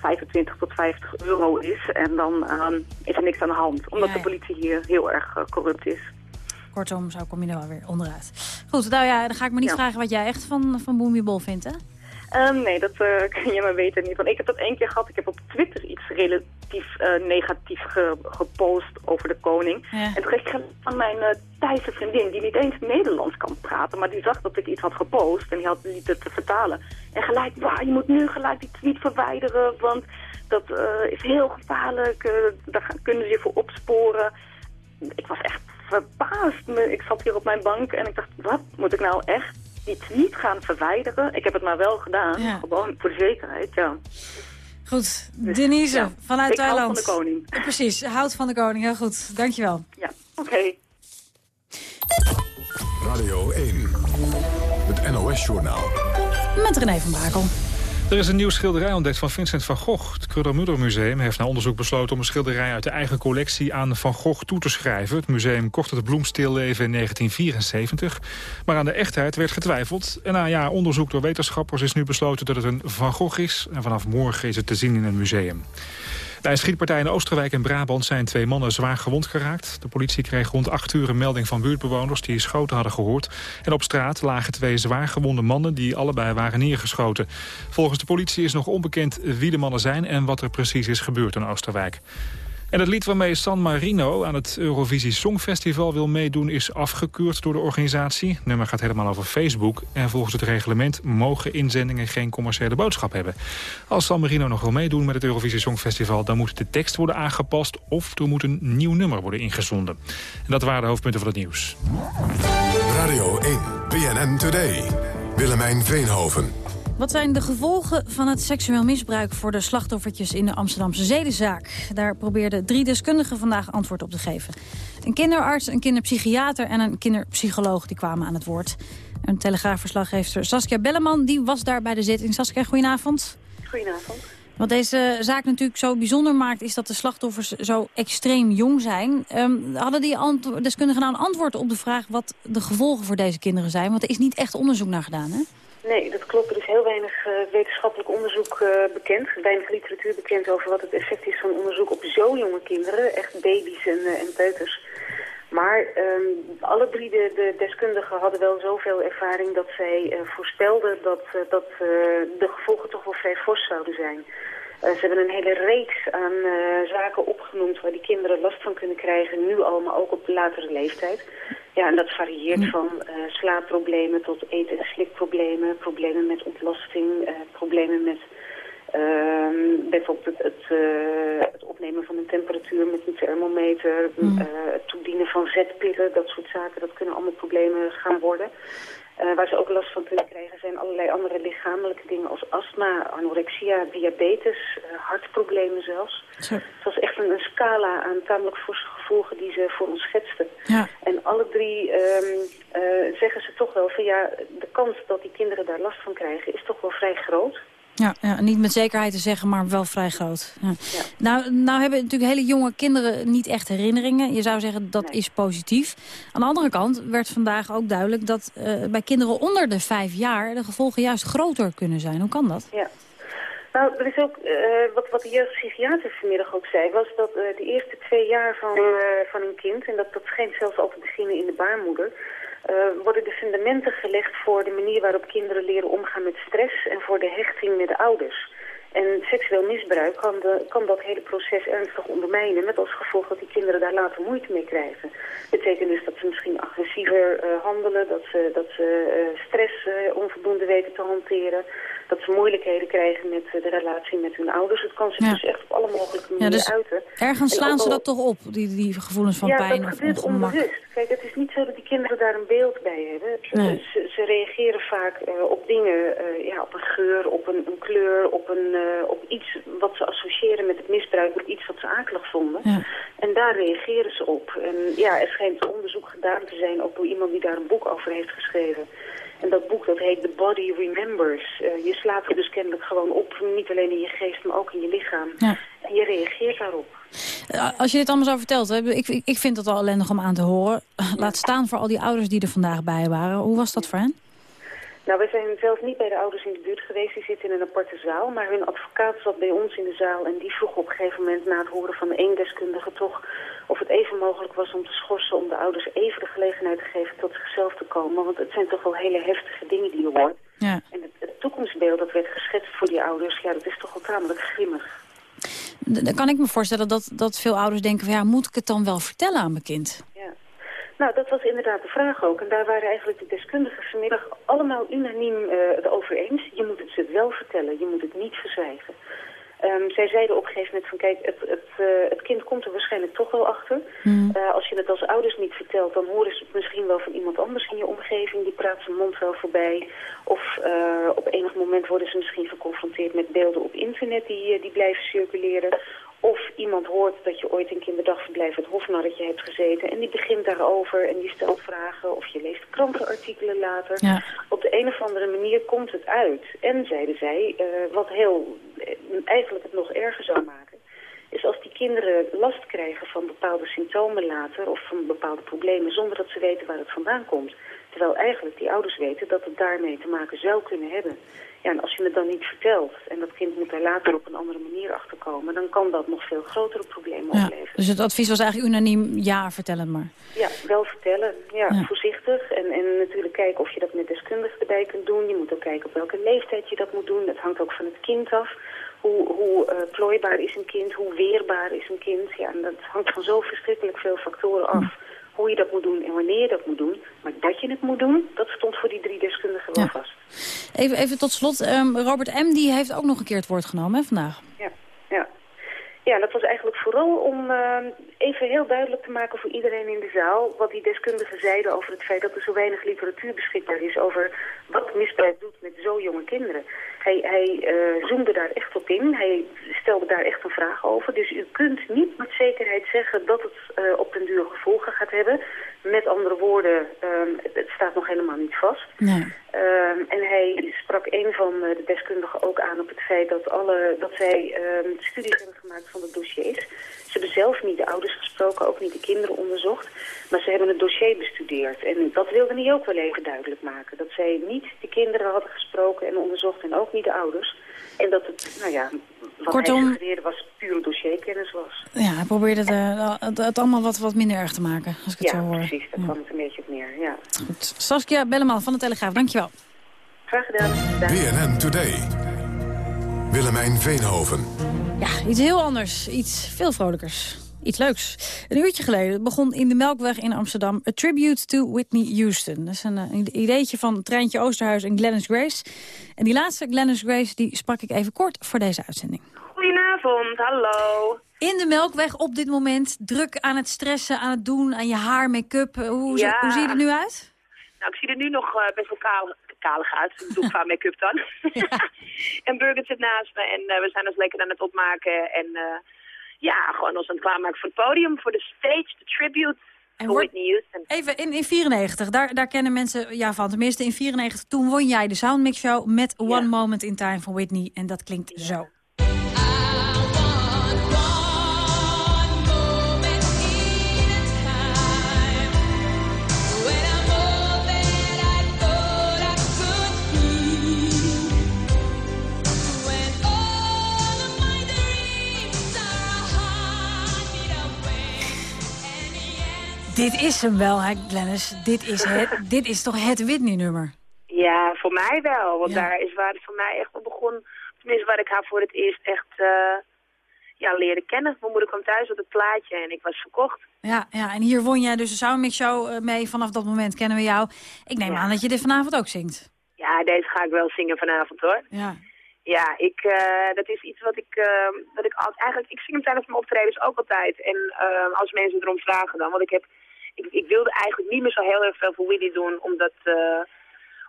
25 tot 50 euro is. En dan ehm, is er niks aan de hand, omdat Ja, de politie hier heel erg eh, corrupt is. Kortom, zo kom je er wel weer onderuit. Goed, nou ja, dan ga ik me niet Ja. vragen wat jij echt van, van Boemiebol vindt, hè? Ehm, nee, dat eh, kun je maar weten niet. Want ik heb dat één keer gehad. Ik heb op Twitter iets relatief negatiefs ge- gepost over de koning. Ja. En toen kreeg ik van mijn eh Thaise vriendin, die niet eens Nederlands kan praten, maar die zag dat ik iets had gepost en die had liet het te vertalen. En gelijk, wauw, je moet nu gelijk die tweet verwijderen, want dat is heel gevaarlijk. daar gaan- kunnen ze je voor opsporen. Ik was echt verbaasd. Ik zat hier op mijn bank en ik dacht, wat, moet ik nou echt die tweet gaan verwijderen? Ik heb het maar wel gedaan, Ja. gewoon voor de zekerheid, ja. Goed, Denise, ja, vanuit ik hou Thailand. van de koning. Ja, Precies, hout van de koning, heel goed. Dankjewel. Ja, oké. Radio 1. Het NOS-journaal. Met René van Brakel. Er is een nieuw schilderij ontdekt van Vincent van Gogh. Het Kröder-Müller Museum heeft na onderzoek besloten... om een schilderij uit de eigen collectie aan Van Gogh toe te schrijven. Het museum kocht het bloemstilleven in 1974. Maar aan de echtheid werd getwijfeld. En na jaar onderzoek door wetenschappers is nu besloten dat het een Van Gogh is. En vanaf morgen is het te zien in een museum. Bij een schietpartij in Oosterwijk in Brabant zijn twee mannen zwaar gewond geraakt. De politie kreeg rond 8 uur een melding van buurtbewoners die schoten hadden gehoord. En op straat lagen twee zwaar gewonde mannen die allebei waren neergeschoten. Volgens de politie is nog onbekend wie de mannen zijn en wat er precies is gebeurd in Oosterwijk. En het lied waarmee San Marino aan het Eurovisie Songfestival wil meedoen... is afgekeurd door de organisatie. Het nummer gaat helemaal over Facebook. En volgens het reglement mogen inzendingen geen commerciële boodschap hebben. Als San Marino nog wil meedoen met het Eurovisie Songfestival... dan moet de tekst worden aangepast of er moet een nieuw nummer worden ingezonden. En dat waren de hoofdpunten van het nieuws. Radio 1. BNN Today. Willemijn Veenhoven. Wat zijn de gevolgen van het seksueel misbruik voor de slachtoffertjes in de Amsterdamse zedenzaak? Daar probeerden drie deskundigen vandaag antwoord op te geven. Een kinderarts, een kinderpsychiater en een kinderpsycholoog die kwamen aan het woord. Een telegraafverslaggever Saskia Belleman die was daar bij de zitting. Saskia, goedenavond. Goedenavond. Wat deze zaak natuurlijk zo bijzonder maakt... is dat de slachtoffers zo extreem jong zijn. Ehm, hadden die deskundigen nou een antwoord op de vraag... wat de gevolgen voor deze kinderen zijn? Want er is niet echt onderzoek naar gedaan, hè? Nee, dat klopt. Er is heel weinig eh, wetenschappelijk onderzoek eh, bekend. Weinig literatuur bekend over wat het effect is van onderzoek op zo jonge kinderen. Echt baby's en, eh, en peuters. Maar ehm, alle drie de, de deskundigen hadden wel zoveel ervaring dat zij voorspelden dat, dat de gevolgen toch wel vrij fors zouden zijn. Ze hebben een hele reeks aan zaken opgenoemd waar die kinderen last van kunnen krijgen, nu al, maar ook op latere leeftijd. Ja, en dat varieert van eh, slaapproblemen tot eten- en slikproblemen, problemen met ontlasting, eh, problemen met ehm, bijvoorbeeld het, het, eh, het opnemen van een temperatuur met een thermometer, Mm. het toedienen van zetpillen, dat soort zaken, dat kunnen allemaal problemen gaan worden. Eh, waar ze ook last van kunnen krijgen zijn allerlei andere lichamelijke dingen als astma, anorexia, diabetes, eh, hartproblemen zelfs. Zo. Het was echt een, een scala aan tamelijk forse gevolgen die ze voor ons schetsten. Ja. En alle drie ehm, eh, zeggen ze toch wel van ja, de kans dat die kinderen daar last van krijgen is toch wel vrij groot. Ja, ja, niet met zekerheid te zeggen, maar wel vrij groot. Ja. Nou, nou hebben natuurlijk hele jonge kinderen niet echt herinneringen. Je zou zeggen dat is positief. Aan de andere kant werd vandaag ook duidelijk dat eh, bij kinderen onder de vijf jaar de gevolgen juist groter kunnen zijn. Hoe kan dat? Ja. Nou, er is ook, eh, wat, wat de jeugdpsychiater vanmiddag ook zei, was dat eh, de eerste twee jaar van, van een kind, en dat, dat schijnt zelfs al te beginnen in de baarmoeder, eh, worden de fundamenten gelegd voor de manier waarop kinderen leren omgaan met stress en voor de hechting met de ouders. En seksueel misbruik kan, de, kan dat hele proces ernstig ondermijnen... met als gevolg dat die kinderen daar later moeite mee krijgen. Dat betekent dus dat ze misschien agressiever eh, handelen... dat ze, dat ze eh, stress onvoldoende weten te hanteren... dat ze moeilijkheden krijgen met eh, de relatie met hun ouders. Het kan zich Ja. dus echt op alle mogelijke Ja, manieren dus uiten. ergens En slaan ze dat toch op, die, die gevoelens van ja, pijn dat of gebeurt ongemak. onbewust. Kijk, het is niet zo dat die kinderen daar een beeld bij hebben. Nee. Ze, ze reageren vaak eh, op dingen, eh, ja, op een geur, op een, een kleur, op, een, op iets wat ze associëren met het misbruik, op iets wat ze akelig vonden. En daar reageren ze op. En ja, er schijnt onderzoek gedaan te zijn, ook door iemand die daar een boek over heeft geschreven. En dat boek dat heet The Body Remembers. Eh, je slaat er dus kennelijk gewoon op, niet alleen in je geest, maar ook in je lichaam. Ja. En je reageert daarop. Eh, Als je dit allemaal zo vertelt, hè, ik, ik, vind het al ellendig om aan te horen. Laat staan voor al die ouders die er vandaag bij waren. Hoe was dat voor hen? Nou, wij zijn zelf niet bij de ouders in de buurt geweest. Die zitten in een aparte zaal. Maar hun advocaat zat bij ons in de zaal. En die vroeg op een gegeven moment na het horen van één deskundige toch... of het even mogelijk was om te schorsen om de ouders even de gelegenheid te geven tot zichzelf te komen. Want het zijn toch wel hele heftige dingen die je hoort. Ja. En het, het toekomstbeeld dat werd geschetst voor die ouders... ja, dat is toch wel tamelijk grimmig. Dan kan ik me voorstellen dat, dat veel ouders denken van ja, moet ik het dan wel vertellen aan mijn kind? Ja. Nou, dat was inderdaad de vraag ook. En daar waren eigenlijk de deskundigen vanmiddag allemaal unaniem eh, het over eens. Je moet het ze wel vertellen, je moet het niet verzwijgen. Ehm, zij zeiden op een gegeven moment van kijk, het, het, eh, het kind komt er waarschijnlijk toch wel achter. Eh, als je het als ouders niet vertelt, dan horen ze het misschien wel van iemand anders in je omgeving. Die praat zijn mond wel voorbij. Of op enig moment worden ze misschien geconfronteerd met beelden op internet die, die blijven circuleren. Of iemand hoort dat je ooit in kinderdagverblijf het Hofnarretje hebt gezeten en die begint daarover en die stelt vragen of je leest krantenartikelen later. Ja. Op de een of andere manier komt het uit. En, zeiden zij, eh, wat heel eh, eigenlijk het nog erger zou maken, is als die kinderen last krijgen van bepaalde symptomen later of van bepaalde problemen zonder dat ze weten waar het vandaan komt. Terwijl eigenlijk die ouders weten dat het daarmee te maken zou kunnen hebben. Ja, en als je het dan niet vertelt en dat kind moet daar later op een andere manier achter komen, dan kan dat nog veel grotere problemen Ja. opleveren. Dus het advies was eigenlijk unaniem, ja, vertel het maar. Ja, wel vertellen. Ja, Ja. voorzichtig. En, en natuurlijk kijken of je dat met deskundigen erbij kunt doen. Je moet ook kijken op welke leeftijd je dat moet doen. Dat hangt ook van het kind af. Hoe, hoe eh, plooibaar is een kind? Hoe weerbaar is een kind? Ja, en dat hangt van zo verschrikkelijk veel factoren af. Hoe je dat moet doen en wanneer je dat moet doen. Maar dat je het moet doen, dat stond voor die drie deskundigen wel Ja. vast. Even, even tot slot, ehm, Robert M. die heeft ook nog een keer het woord genomen hè, vandaag. Ja, ja. Dat was eigenlijk vooral om eh, even heel duidelijk te maken voor iedereen in de zaal... wat die deskundigen zeiden over het feit dat er zo weinig literatuur beschikbaar is... over wat misbruik doet met zo jonge kinderen. Hij, hij eh, zoomde daar echt op in, hij stelde daar echt een vraag over. Dus u kunt niet met zekerheid zeggen dat het eh, op den duur gevolgen gaat hebben. Met andere woorden, ehm, het, staat nog helemaal niet vast. Nee. Ehm, en hij sprak een van eh, de deskundigen ook aan op het feit dat, alle, dat zij ehm, studies hebben gemaakt van de dossiers. Ze hebben zelf niet de ouders gesproken, ook niet de kinderen onderzocht. Maar ze hebben het dossier bestudeerd. En dat wilde hij ook wel even duidelijk maken. Dat zij niet de kinderen hadden gesproken en onderzocht en ook niet de ouders. En dat het, nou ja, wat Kortom- hij was pure dossierkennis was. Ja, hij probeerde het, eh, het, het allemaal wat, wat minder erg te maken, als ik het Ja, zo hoor. precies. Daar kwam het een beetje op neer, ja. Goed. Saskia Belleman van de Telegraaf, dankjewel. Graag gedaan. BNN Today. Willemijn Veenhoven. Ja, iets heel anders. Iets veel vrolijkers. Iets leuks. Een uurtje geleden begon in de Melkweg in Amsterdam... A Tribute to Whitney Houston. Dat is een, eh, een ideetje van Treintje Oosterhuis en Glennis Grace. En die laatste, Glennis Grace, die sprak ik even kort voor deze uitzending. Goedenavond, hallo. In de Melkweg op dit moment, druk aan het stressen, aan het doen... aan je haar, make-up. Eh, Hoe, Ja. hoe zie je er nu uit? Nou, ik zie er nu nog eh, best wel kaal, kalig uit. Ik doe qua make-up dan. en Birgit zit naast me en we zijn ons lekker aan het opmaken. En ja, gewoon ons aan het klaarmaken voor het podium, voor de stage, de tribute. En Whitney Houston. Even in, in 94, daar, daar kennen mensen ja, van. Tenminste, in 94, toen won jij de Soundmix Show met One Moment in Time van Whitney. En dat klinkt zo. Dit is hem wel, hè, Glennis. Dit is, het, dit is toch het Whitney-nummer? Ja, voor mij wel. Want daar is waar het voor mij echt wel begon. Tenminste, waar ik haar voor het eerst echt eh, ja, leerde kennen. Mijn moeder kwam thuis met het plaatje en ik was verkocht. Ja, ja, en hier won jij dus de Soundmix Show eh, mee. Vanaf dat moment kennen we jou. Ik neem aan dat je dit vanavond ook zingt. Ja, deze ga ik wel zingen vanavond hoor. Ja. Ja, ik, eh, dat is iets wat ik, wat ik altijd, eigenlijk, ik zing hem tijdens mijn optredens ook altijd. En als mensen erom vragen dan, want ik heb, ik, ik wilde eigenlijk niet meer zo heel erg veel voor Willy doen, omdat, eh,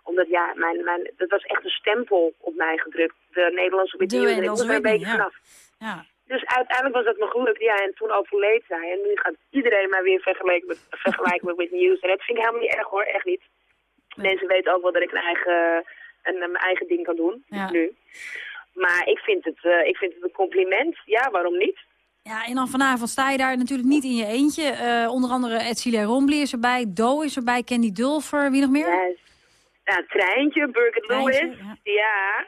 omdat ja, mijn, mijn, dat was echt een stempel op mij gedrukt. De Nederlandse Whitney Houston. Ik moest er een beetje vanaf. Ja. Dus uiteindelijk was dat me gelukt, ja. En toen overleed zij. En nu gaat iedereen mij weer vergelijken met, vergelijken met Whitney Houston. Dat vind ik helemaal niet erg hoor, echt niet. Mensen weten ook wel dat ik een eigen, een, mijn eigen ding kan doen, Ja. nu. Maar ik vind, het, eh, ik vind het een compliment. Ja, waarom niet? Ja, en dan vanavond sta je daar natuurlijk niet in je eentje. Eh, onder andere Edcilia Rombly is erbij, Do is erbij, Candy Dulfer, wie nog meer? Ja, Treintje, Birgit Treintje, Lewis. Ja.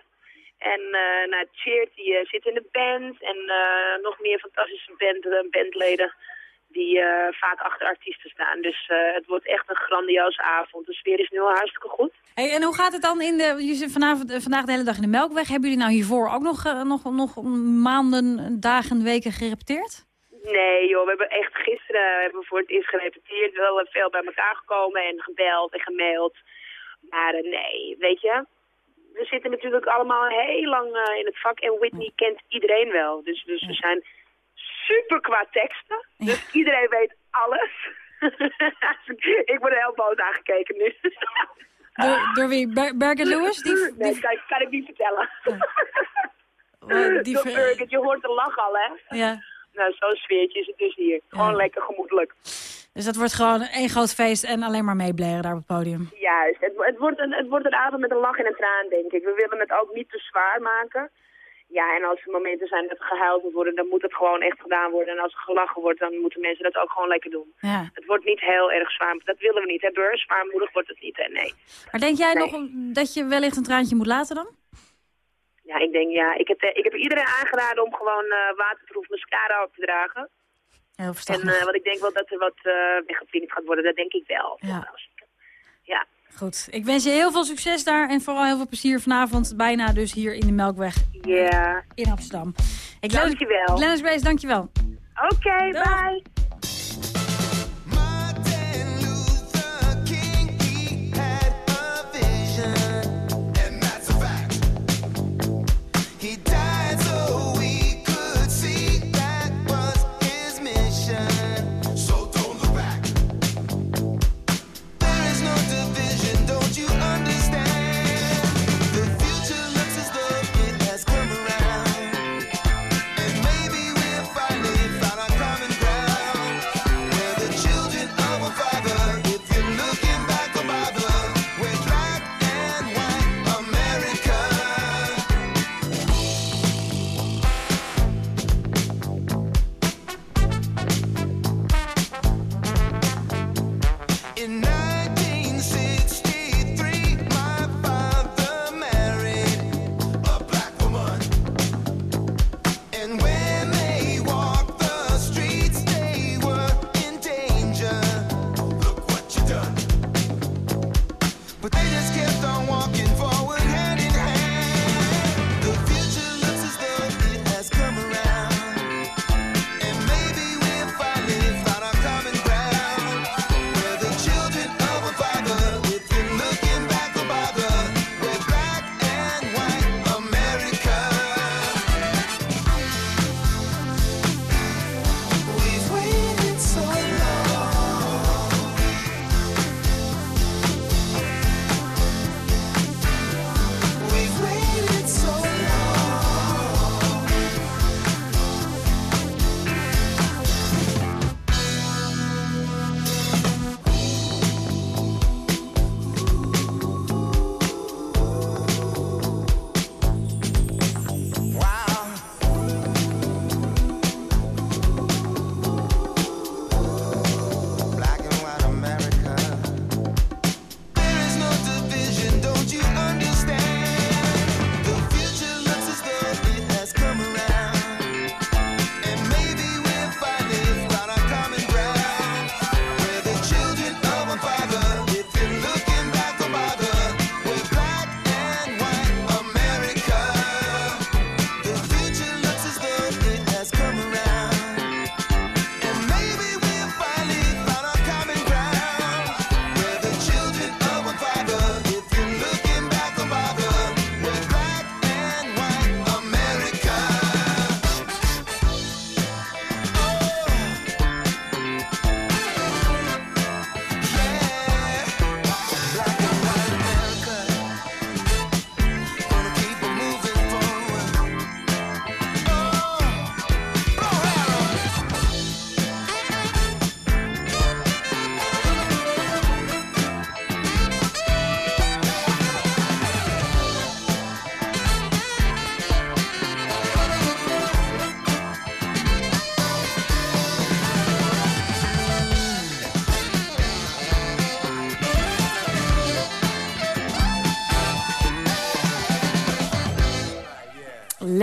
En eh nou, Cheert, die eh, zit in de band. En eh, nog meer fantastische band, bandleden die eh, vaak achter artiesten staan. Dus eh, het wordt echt een grandioze avond. De sfeer is nu al hartstikke goed. Hey, en hoe gaat het dan in de... Je zit vanavond, eh, vandaag de hele dag in de Melkweg. Hebben jullie nou hiervoor ook nog, nog, nog maanden, dagen, weken gerepeteerd? Nee joh, we hebben echt gisteren hebben we voor het eerst gerepeteerd. Wel veel bij elkaar gekomen en gebeld en gemaild. Maar nee, weet je, we zitten natuurlijk allemaal heel lang in het vak en Whitney kent iedereen wel. Dus, dus we zijn super qua teksten. Dus iedereen weet alles. ik word er heel boos aangekeken nu. Door, door wie? Ber Lewis? Die, Nee, kan, kan ik niet vertellen. Oh, die Birgit, je hoort de lach al hè. ja. Nou, zo'n sfeertje is het dus hier. Gewoon lekker gemoedelijk. Dus dat wordt gewoon één groot feest en alleen maar meeblaren daar op het podium. Juist, het, het, wordt een, het wordt een avond met een lach en een traan, denk ik. We willen het ook niet te zwaar maken. Ja, en als er momenten zijn dat er gehuild moet worden, dan moet het gewoon echt gedaan worden. En als er gelachen wordt, dan moeten mensen dat ook gewoon lekker doen. Ja. Het wordt niet heel erg zwaar, dat willen we niet. Hè, beurs, zwaarmoedig wordt het niet, hè, nee. Maar denk jij Nee. nog dat je wellicht een traantje moet laten dan? Ja, ik denk, ja, ik heb, eh, ik heb iedereen aangeraden om gewoon eh, waterproof mascara op te dragen. Heel En verstandig. eh, wat ik denk wel dat er wat uh, weggepinikt gaat worden, dat denk ik wel. Ja. Ja. Goed. Ik wens je heel veel succes daar en vooral heel veel plezier vanavond. Bijna dus hier in de Melkweg Ja. in Amsterdam. Ik Dankjewel. Glennis Grace, dankjewel. Oké, bye.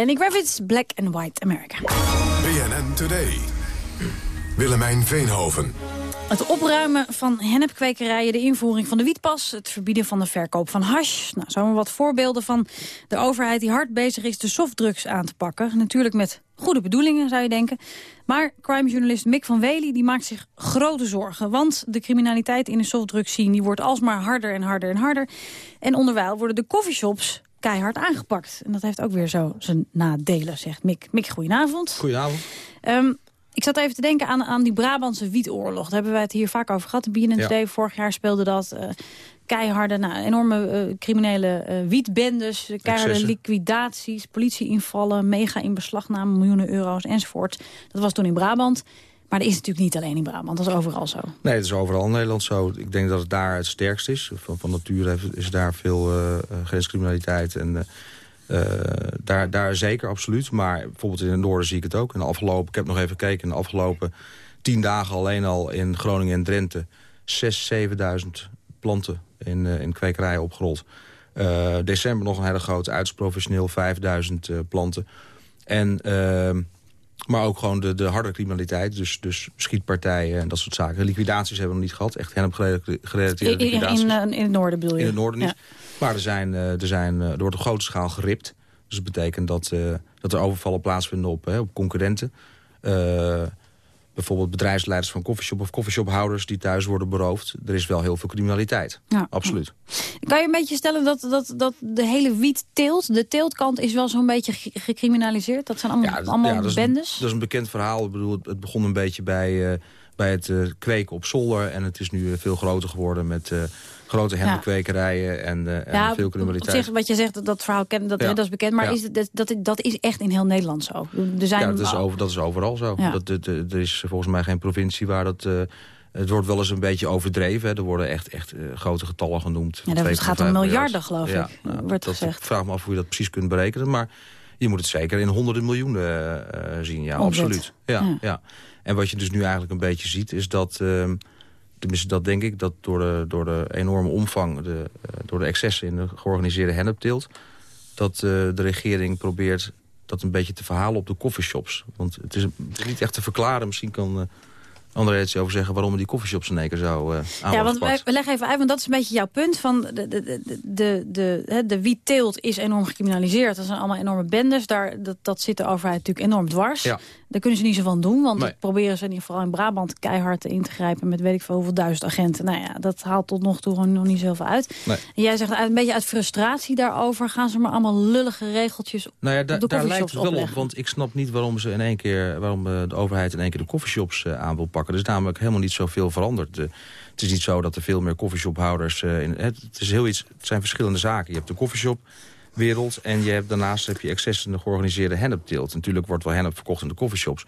Lenny Kravitz, Black and White America. BNN Today. Willemijn Veenhoven. Het opruimen van hennepkwekerijen, de invoering van de wietpas... het verbieden van de verkoop van hash. Nou, zo maar wat voorbeelden van de overheid die hard bezig is... de softdrugs aan te pakken. Natuurlijk met goede bedoelingen, zou je denken. Maar crimejournalist Mick van Wely die maakt zich grote zorgen. Want de criminaliteit in de softdrugs scene die wordt alsmaar harder en harder en harder. En onderwijl worden de coffeeshops keihard aangepakt. En dat heeft ook weer zo zijn nadelen, zegt Mick. Mick, goedenavond. Goedenavond. Ehm, ik zat even te denken aan, aan die Brabantse wietoorlog. Daar hebben wij het hier vaak over gehad. De BNN Ja. Today vorig jaar speelde dat. eh, keiharde, nou, enorme eh, criminele eh, wietbendes. Keiharde Excessen. liquidaties, politieinvallen, mega inbeslagname, miljoenen euro's enzovoort. Dat was toen in Brabant. Maar dat is natuurlijk niet alleen in Brabant, dat is overal zo. Nee, het is overal in Nederland zo. Ik denk dat het daar het sterkst is. Van, van is daar veel eh, eh, grenscriminaliteit. En eh, daar, daar zeker, absoluut. Maar bijvoorbeeld in het noorden zie ik het ook. In de afgelopen, ik heb nog even gekeken, in de afgelopen tien dagen alleen al in Groningen en Drenthe... 6.000, 7.000 planten in, eh, in kwekerijen opgerold. December nog een hele grote, uiterst professioneel, 5.000 eh, planten. En... maar ook gewoon de, de harde criminaliteit. Dus, dus schietpartijen en dat soort zaken. Liquidaties hebben we nog niet gehad. Echt hennep-gerelateerde In, in, liquidaties. in, eh, in het noorden bedoel je? In het noorden niet. Ja. Maar er, zijn, eh, er, zijn, eh, er wordt op grote schaal geript. Dus dat betekent dat, dat er overvallen plaatsvinden op, hè, op concurrenten. Bijvoorbeeld bedrijfsleiders van coffeeshop of coffeeshophouders... die thuis worden beroofd. Er is wel heel veel criminaliteit. Ja. Absoluut. Kan je een beetje stellen dat, dat, dat de hele wietteelt, de teeltkant is wel zo'n beetje ge- gecriminaliseerd? Dat zijn allemaal, dat- allemaal dat is, bendes? Dat is een bekend verhaal. Ik bedoel, het, begon een beetje bij, eh, bij het eh, kweken op zolder. En het is nu eh, veel groter geworden met grote hennepkwekerijen en, eh, en veel op criminaliteit. zich, wat je zegt, dat, dat verhaal ken, dat, Ja. dat is bekend. Maar Ja. is het, dat, dat, dat is echt in heel Nederland zo. Er zijn ja, dat is, over, dat is overal zo. Dat, dat- er is volgens mij geen provincie waar dat... eh, het wordt wel eens een beetje overdreven. Hè. Er worden echt, echt eh, grote getallen genoemd. Ja, dat 2,5 gaat om miljard. miljarden, geloof ik, nou, wordt gezegd. Ik vraag me af hoe je dat precies kunt berekenen. Maar je moet het zeker in honderden miljoenen zien. Ja, Omzet. absoluut. Ja, Ja. ja. En wat je dus nu eigenlijk een beetje ziet... is dat, ehm, tenminste dat denk ik... dat door de, door de enorme omvang... De, eh, door de excessen in de georganiseerde hennepteelt... dat eh, de regering probeert dat een beetje te verhalen op de coffeeshops. Want het is, het is niet echt te verklaren. Misschien kan... eh André iets over zeggen waarom die coffeeshops in één keer zo aan Ja, want we leggen even uit, want dat is een beetje jouw punt. Van de, de, de, de, de, hè, de wietteelt is enorm gecriminaliseerd. Dat zijn allemaal enorme bendes. Daar, dat, dat zit de overheid natuurlijk enorm dwars. Ja. Daar kunnen ze niet zo van doen. Want Nee. dat proberen ze in ieder geval in Brabant keihard in te grijpen... met weet ik veel hoeveel duizend agenten. Nou ja, dat haalt tot nog toe gewoon nog niet zoveel uit. Nee. En jij zegt een beetje uit frustratie daarover... gaan ze maar allemaal lullige regeltjes Nou ja, op da- de daar lijkt het wel op. Want ik snap niet waarom, ze in één keer, waarom eh, de overheid in één keer de coffeeshops eh, aan wil pakken. Er is namelijk helemaal niet zoveel veranderd. De- het is niet zo dat er veel meer coffeeshophouders... eh, in, het, is heel iets, het zijn verschillende zaken. Je hebt de coffeeshopwereld en je hebt, daarnaast heb je excess in de georganiseerde hennepteelt. Natuurlijk wordt wel hennep verkocht in de coffeeshops.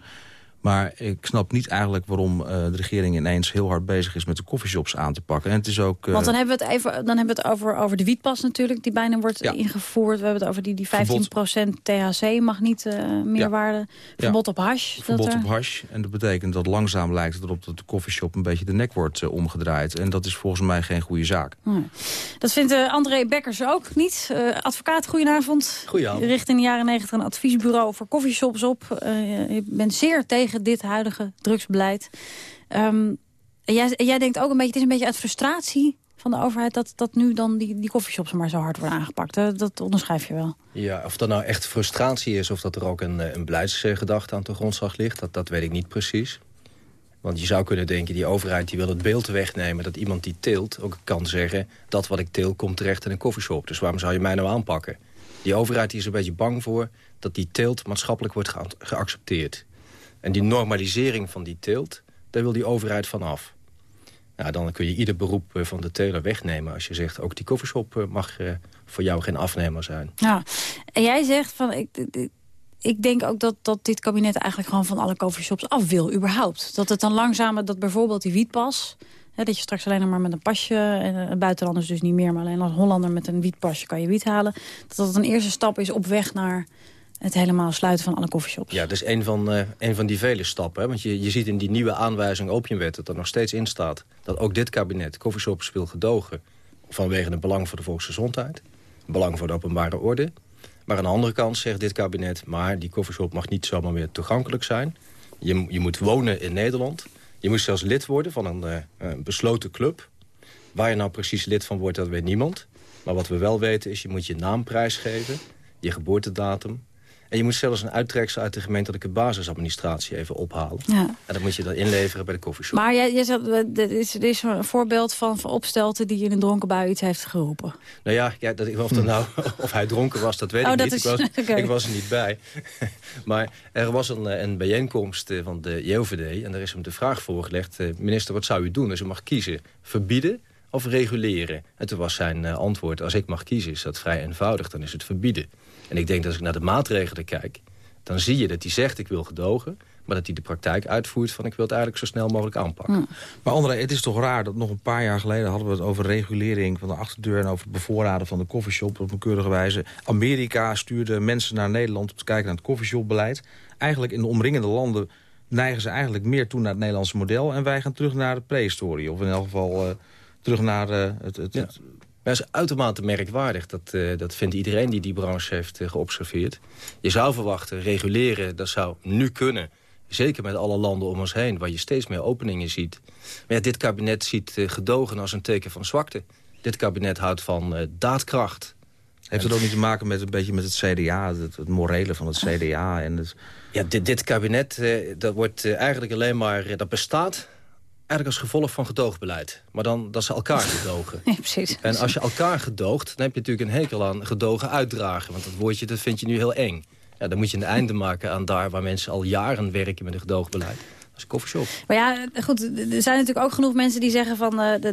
Maar ik snap niet eigenlijk waarom eh, de regering ineens heel hard bezig is met de coffeeshops aan te pakken. En het is ook... eh, Want dan hebben we het even dan hebben we het over, over de wietpas natuurlijk, die bijna wordt Ja. ingevoerd. We hebben het over die, die 15% Verbod. THC mag niet eh meerwaarde. Verbod op hash. dat Verbod er- op hash. En dat betekent dat langzaam lijkt het erop dat de coffeeshop een beetje de nek wordt omgedraaid. En dat is volgens mij geen goede zaak. Dat vindt eh, André Bekkers ook niet. Eh, advocaat, goedenavond. Goedenavond. Je richt in de jaren negentig een adviesbureau voor coffeeshops op. Eh, je bent zeer tegen dit huidige drugsbeleid. Ehm, en jij, jij denkt ook een beetje, het is een beetje uit frustratie van de overheid... dat, dat nu dan die, die coffeeshops maar zo hard worden aangepakt. Dat onderschrijf je wel. Ja, of dat nou echt frustratie is of dat er ook een, eh, een beleidsgedachte aan de grondslag ligt... Dat, dat weet ik niet precies. Want je zou kunnen denken, die overheid die wil het beeld wegnemen... dat iemand die teelt ook kan zeggen... dat wat ik teel komt terecht in een koffieshop. Dus waarom zou je mij nou aanpakken? Die overheid die is een beetje bang voor dat die teelt maatschappelijk wordt gea- geaccepteerd. En die normalisering van die teelt, daar wil die overheid van af. Nou, dan kun je ieder beroep eh, van de teler wegnemen... als je zegt, ook die koffieshop eh, mag eh, voor jou geen afnemer zijn. Ja. En jij zegt van... Ik, ik, denk ook dat, dat dit kabinet eigenlijk gewoon van alle coffeeshops af wil, überhaupt. Dat het dan langzamer, dat bijvoorbeeld die wietpas... Hè, dat je straks alleen nog maar met een pasje, en buitenlanders dus niet meer... maar alleen als Hollander met een wietpasje kan je wiet halen. Dat dat een eerste stap is op weg naar het helemaal sluiten van alle coffeeshops. Ja, dat is een van, een van die vele stappen. Want je, je ziet in die nieuwe aanwijzing opiumwet... dat er nog steeds in staat dat ook dit kabinet coffeeshops wil gedogen... vanwege het belang voor de volksgezondheid. Belang voor de openbare orde. Maar aan de andere kant zegt dit kabinet... maar die coffeeshop mag niet zomaar meer toegankelijk zijn. Je, je moet wonen in Nederland. Je moet zelfs lid worden van een, eh, een besloten club. Waar je nou precies lid van wordt, dat weet niemand. Maar wat we wel weten is, je moet je naam prijsgeven... je geboortedatum... En je moet zelfs een uittreksel uit de gemeentelijke basisadministratie even ophalen. Ja. En dat moet je dan inleveren bij de koffieshop. Maar jij, jij zegt, eh, er is, er is een voorbeeld van, van opstelten die in een dronken bui iets heeft geroepen. Nou ja, ja dat, of, dat nou, of hij dronken was, dat weet Oh, ik dat niet. is- ik, was, ik was er niet bij. maar er was een, eh, een bijeenkomst eh, van de JOVD... en daar is hem de vraag voorgelegd... eh, minister, wat zou u doen als u mag kiezen? Verbieden of reguleren? En toen was zijn eh, antwoord... als ik mag kiezen is dat vrij eenvoudig, dan is het verbieden. En ik denk dat als ik naar de maatregelen kijk... dan zie je dat hij zegt ik wil gedogen... maar dat hij de praktijk uitvoert van ik wil het eigenlijk zo snel mogelijk aanpakken. Maar André, het is toch raar dat nog een paar jaar geleden... hadden we het over regulering van de achterdeur... en over het bevoorraden van de koffieshop op een keurige wijze. Amerika stuurde mensen naar Nederland om te kijken naar het koffieshopbeleid. Eigenlijk in de omringende landen neigen ze eigenlijk meer toe naar het Nederlandse model... en wij gaan terug naar de prehistorie. Of in elk geval eh, terug naar eh, het... het, Ja. het- Maar dat is uitermate merkwaardig. Dat, eh, dat vindt iedereen die die branche heeft eh, geobserveerd. Je zou verwachten, reguleren, dat zou nu kunnen. Zeker met alle landen om ons heen, waar je steeds meer openingen ziet. Maar ja, dit kabinet ziet eh, gedogen als een teken van zwakte. Dit kabinet houdt van daadkracht. heeft het ook niet te maken met een beetje met het CDA... het, het morele van het CDA en het... Ja, dit, dit kabinet, dat wordt eigenlijk alleen maar... dat bestaat eigenlijk als gevolg van gedoogbeleid. Maar dan dat ze elkaar gedogen. Ja, precies. En als je elkaar gedoogt, dan heb je natuurlijk een hekel aan gedogen uitdragen. Want dat woordje dat vind je nu heel eng. Ja, dan moet je een einde maken aan daar waar mensen al jaren werken met een gedoogbeleid. Dat is een koffieshop. Maar ja, goed, er zijn natuurlijk ook genoeg mensen die zeggen van... eh,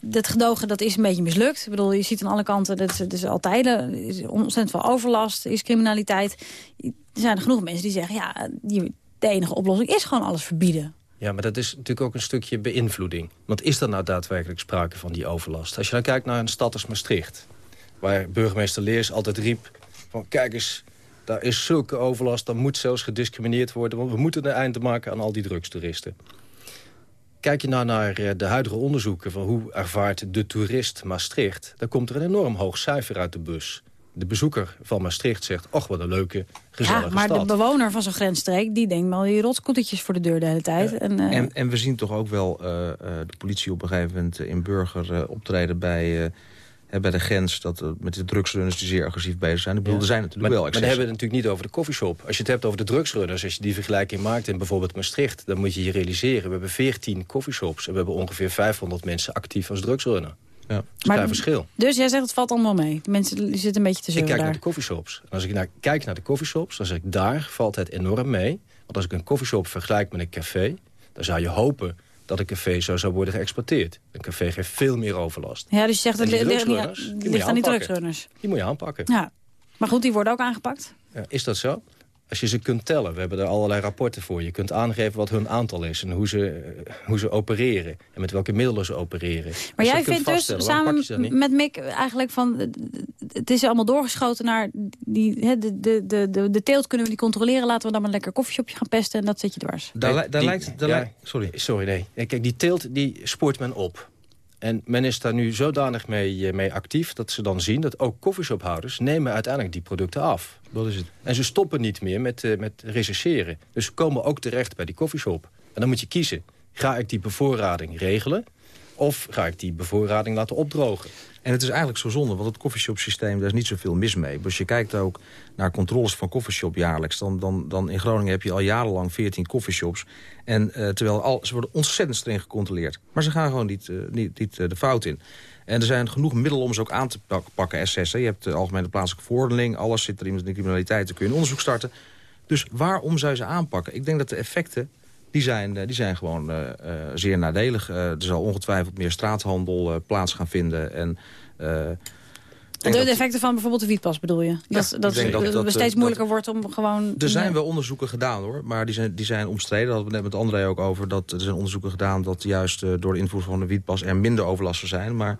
dat, gedogen dat is een beetje mislukt. Ik bedoel, je ziet aan alle kanten, dat is, dat is altijd is ontzettend veel overlast, er is criminaliteit. Er zijn er genoeg mensen die zeggen, ja, die, de enige oplossing is gewoon alles verbieden. Ja, maar dat is natuurlijk ook een stukje beïnvloeding. Want is er nou daadwerkelijk sprake van die overlast? Als je dan kijkt naar een stad als Maastricht... waar burgemeester Leers altijd riep van... kijk eens, daar is zulke overlast, daar moet zelfs gediscrimineerd worden... want we moeten een einde maken aan al die drugstoeristen. Kijk je nou naar eh, de huidige onderzoeken... van hoe ervaart de toerist Maastricht... dan komt er een enorm hoog cijfer uit de bus. De bezoeker van Maastricht zegt... och, wat een leuke, gezellige Ja, maar stad. de bewoner van zo'n grensstreek, die denkt wel die rotskottetjes voor de deur de hele tijd. En, eh, En, en we zien toch ook wel eh, eh, de politie op een gegeven moment in Burger eh, optreden bij, eh, hè, bij de grens. Dat met de drugsrunners die zeer agressief bezig zijn. Ik bedoel, er zijn natuurlijk maar, wel maar dan hebben we het natuurlijk niet over de koffieshop. Als je het hebt over de drugsrunners, als je die vergelijking maakt in bijvoorbeeld Maastricht... dan moet je je realiseren, we hebben 14 koffieshops... en we hebben ongeveer 500 mensen actief als drugsrunner. Ja. Dat een klein verschil. Dus jij zegt het valt allemaal mee. De mensen zitten een beetje te Ik zeuren kijk daar. naar de koffieshops. En als ik naar, kijk naar de koffieshops, dan zeg ik daar valt het enorm mee. Want als ik een koffieshop vergelijk met een café... dan zou je hopen dat een café zo zou worden geëxploiteerd. Een café geeft veel meer overlast. Ja, dus je zegt die ligt, aan die aanpakken. drugsrunners. Die moet je aanpakken. Ja. Maar goed, die worden ook aangepakt. Ja, is dat zo? Als je ze kunt tellen, we hebben er allerlei rapporten voor. Je kunt aangeven wat hun aantal is en hoe ze, eh, hoe ze opereren. En met welke middelen ze opereren. Maar jij dat kunt vindt dus samen met Mick eigenlijk van... het is allemaal doorgeschoten naar die, hè, de, de, de, de, de teelt kunnen we niet controleren. Laten we dan maar lekker een koffieshopje gaan pesten en dat zet je dwars. Daar, Nee, daar die- lijkt... Daar ja, lijkt- sorry. Sorry, nee. Nee, Kijk, die teelt die spoort men op. En men is daar nu zodanig mee, eh, mee actief dat ze dan zien... dat ook koffieshophouders nemen uiteindelijk die producten af. Dat is het. En ze stoppen niet meer met, eh, met rechercheren. Dus ze komen ook terecht bij die koffieshop. En dan moet je kiezen. Ga ik die bevoorrading regelen... of ga ik die bevoorrading laten opdrogen? En het is eigenlijk zo zonde, want het coffeeshop-systeem, daar is niet zoveel mis mee. Dus je kijkt ook naar controles van coffeeshop jaarlijks. Dan, dan, dan in Groningen heb je al jarenlang 14 coffeeshops. En eh, terwijl al, ze worden ontzettend streng gecontroleerd. Maar ze gaan gewoon niet, eh, niet, niet eh, de fout in. En er zijn genoeg middelen om ze ook aan te pak- pakken, SS. hè. Je hebt de algemene plaatselijke verordening, alles zit er in de criminaliteit. Dan kun je een onderzoek starten. Dus waarom zou je ze aanpakken? Ik denk dat de effecten, die zijn, eh, die zijn gewoon eh, eh, zeer nadelig. Er zal ongetwijfeld meer straathandel plaats gaan vinden. En, De, effecten van bijvoorbeeld de wietpas bedoel je? dat het steeds moeilijker wordt om gewoon... Er zijn wel onderzoeken gedaan hoor, maar die zijn, die zijn omstreden. Daar hadden we net met André ook over. Dat er zijn onderzoeken gedaan dat juist door de invloed van de wietpas er minder overlast zou zijn. Maar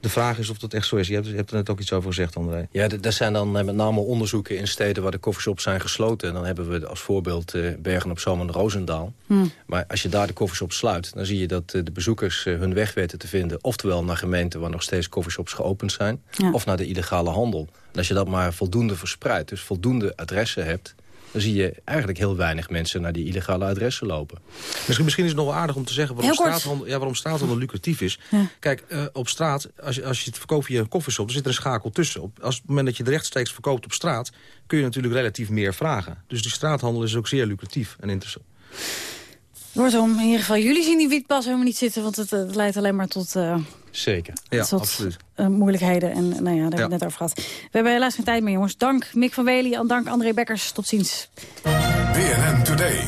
De vraag is of dat echt zo is. Je hebt, je hebt er net ook iets over gezegd, André. Ja, er zijn dan eh, met name onderzoeken in steden waar de coffeeshops zijn gesloten. En dan hebben we als voorbeeld eh, Bergen op Zoom en Roosendaal. Hmm. Maar als je daar de coffeeshop sluit, dan zie je dat eh, de bezoekers hun weg weten te vinden. Oftewel naar gemeenten waar nog steeds coffeeshops geopend zijn. Ja. Of naar de illegale handel. En als je dat maar voldoende verspreidt, dus voldoende adressen hebt... dan zie je eigenlijk heel weinig mensen naar die illegale adressen lopen. Misschien, misschien is het nog wel aardig om te zeggen waarom, straathandel, ja, waarom straathandel lucratief is. Kijk, eh, op straat, als je, als je het verkoopt via een koffieshop... dan zit er een schakel tussen. Op, als het moment dat je het rechtstreeks verkoopt op straat... kun je natuurlijk relatief meer vragen. Dus die straathandel is ook zeer lucratief en interessant. Kortom, in ieder geval, jullie zien die wietpas helemaal niet zitten... want het, eh, het leidt alleen maar tot, eh, Zeker. Ja, tot absoluut. eh, moeilijkheden. En nou ja, daar hebben we het net over gehad. We hebben helaas geen tijd meer, jongens. Dank Mick van Wely en dank André Bekkers. Tot ziens. BNN Today.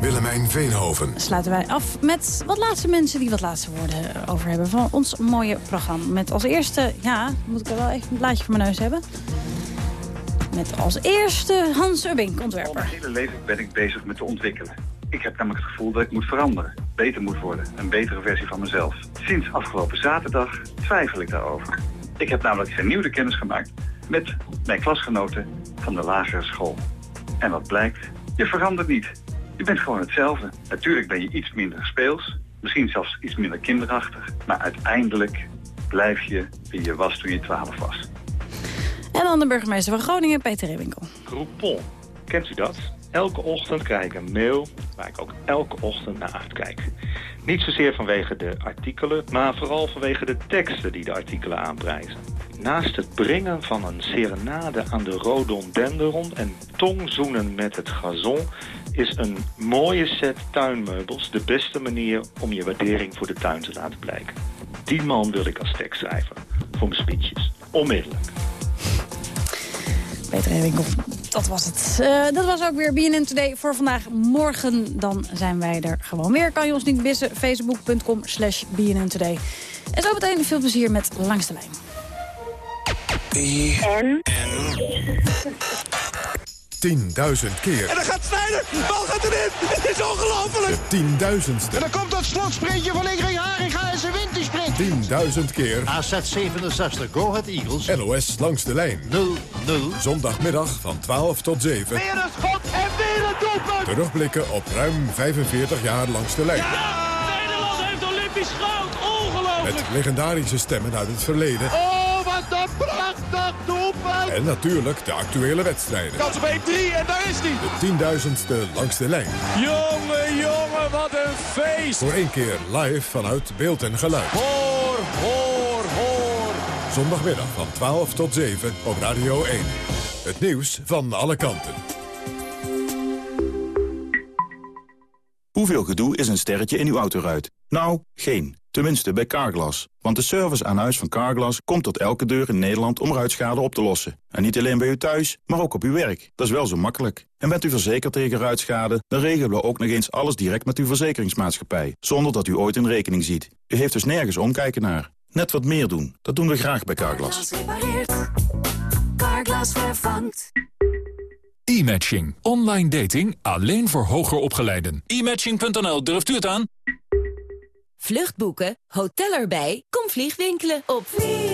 Willemijn Veenhoven. Sluiten wij af met wat laatste mensen die wat laatste woorden over hebben... van ons mooie programma. Met als eerste, ja, moet ik er wel even een blaadje voor mijn neus hebben... Met als eerste Hans Ubbing, ontwerper. Mijn hele leven ben ik bezig met te ontwikkelen. Ik heb namelijk het gevoel dat ik moet veranderen, beter moet worden, een betere versie van mezelf. Sinds afgelopen zaterdag twijfel ik daarover. Ik heb namelijk hernieuwde kennis gemaakt met mijn klasgenoten van de lagere school. En wat blijkt? Je verandert niet. Je bent gewoon hetzelfde. Natuurlijk ben je iets minder speels, misschien zelfs iets minder kinderachtig. Maar uiteindelijk blijf je wie je was toen je 12 was. En dan de burgemeester van Groningen, Peter Rewinkel. Groupon. Kent u dat? Elke ochtend krijg ik een mail waar ik ook elke ochtend naar uitkijk. Niet zozeer vanwege de artikelen, maar vooral vanwege de teksten die de artikelen aanprijzen. Naast het brengen van een serenade aan de rhododendron en tongzoenen met het gazon... is een mooie set tuinmeubels de beste manier om je waardering voor de tuin te laten blijken. Die man wil ik als tekstschrijver voor mijn speeches. Onmiddellijk. Peter Rewinkel, dat was het. Eh, dat was ook weer BNN Today voor vandaag. Morgen dan zijn wij er gewoon weer. Kan je ons niet missen? Facebook.com slash BNN Today. En zo meteen veel plezier met Langs de Lijn. En? 10.000 keer. En dan gaat Snijder. De bal gaat erin. Het is ongelooflijk. De tienduizendste. En dan komt dat slotsprintje van Ingrid Haringa en ze wint die sprint. 10.000 keer. AZ 67, Go Ahead Eagles. LOS langs de lijn. 0-0. Zondagmiddag van 12 tot 7. Weer een schot en weer een doelpunt. Terugblikken op ruim 45 jaar langs de lijn. Nederland heeft Olympisch goud. Ongelooflijk. Met legendarische stemmen uit het verleden. Oh, wat een prachtig doelpunt. En natuurlijk de actuele wedstrijden. Kans op 1-3 en daar is hij. De tienduizendste langs de lijn. Jongen, jongen, wat een feest. Voor één keer live vanuit beeld en geluid. Hoor, hoor, hoor. Zondagmiddag van 12 tot 7 op Radio 1. Het nieuws van alle kanten. Hoeveel gedoe is een sterretje in uw autoruit? Nou, geen. Tenminste bij Carglass. Want de service aan huis van Carglass komt tot elke deur in Nederland om ruitschade op te lossen. En niet alleen bij u thuis, maar ook op uw werk. Dat is wel zo makkelijk. En bent u verzekerd tegen ruitschade, dan regelen we ook nog eens alles direct met uw verzekeringsmaatschappij. Zonder dat u ooit een rekening ziet. U heeft dus nergens omkijken naar. Net wat meer doen. Dat doen we graag bij Carglass. Carglass vervangt. E-matching. Online dating alleen voor hoger opgeleiden. E-matching.nl, durft u het aan? Vluchtboeken, hotel erbij, kom vliegwinkelen op vliegwinkel.nl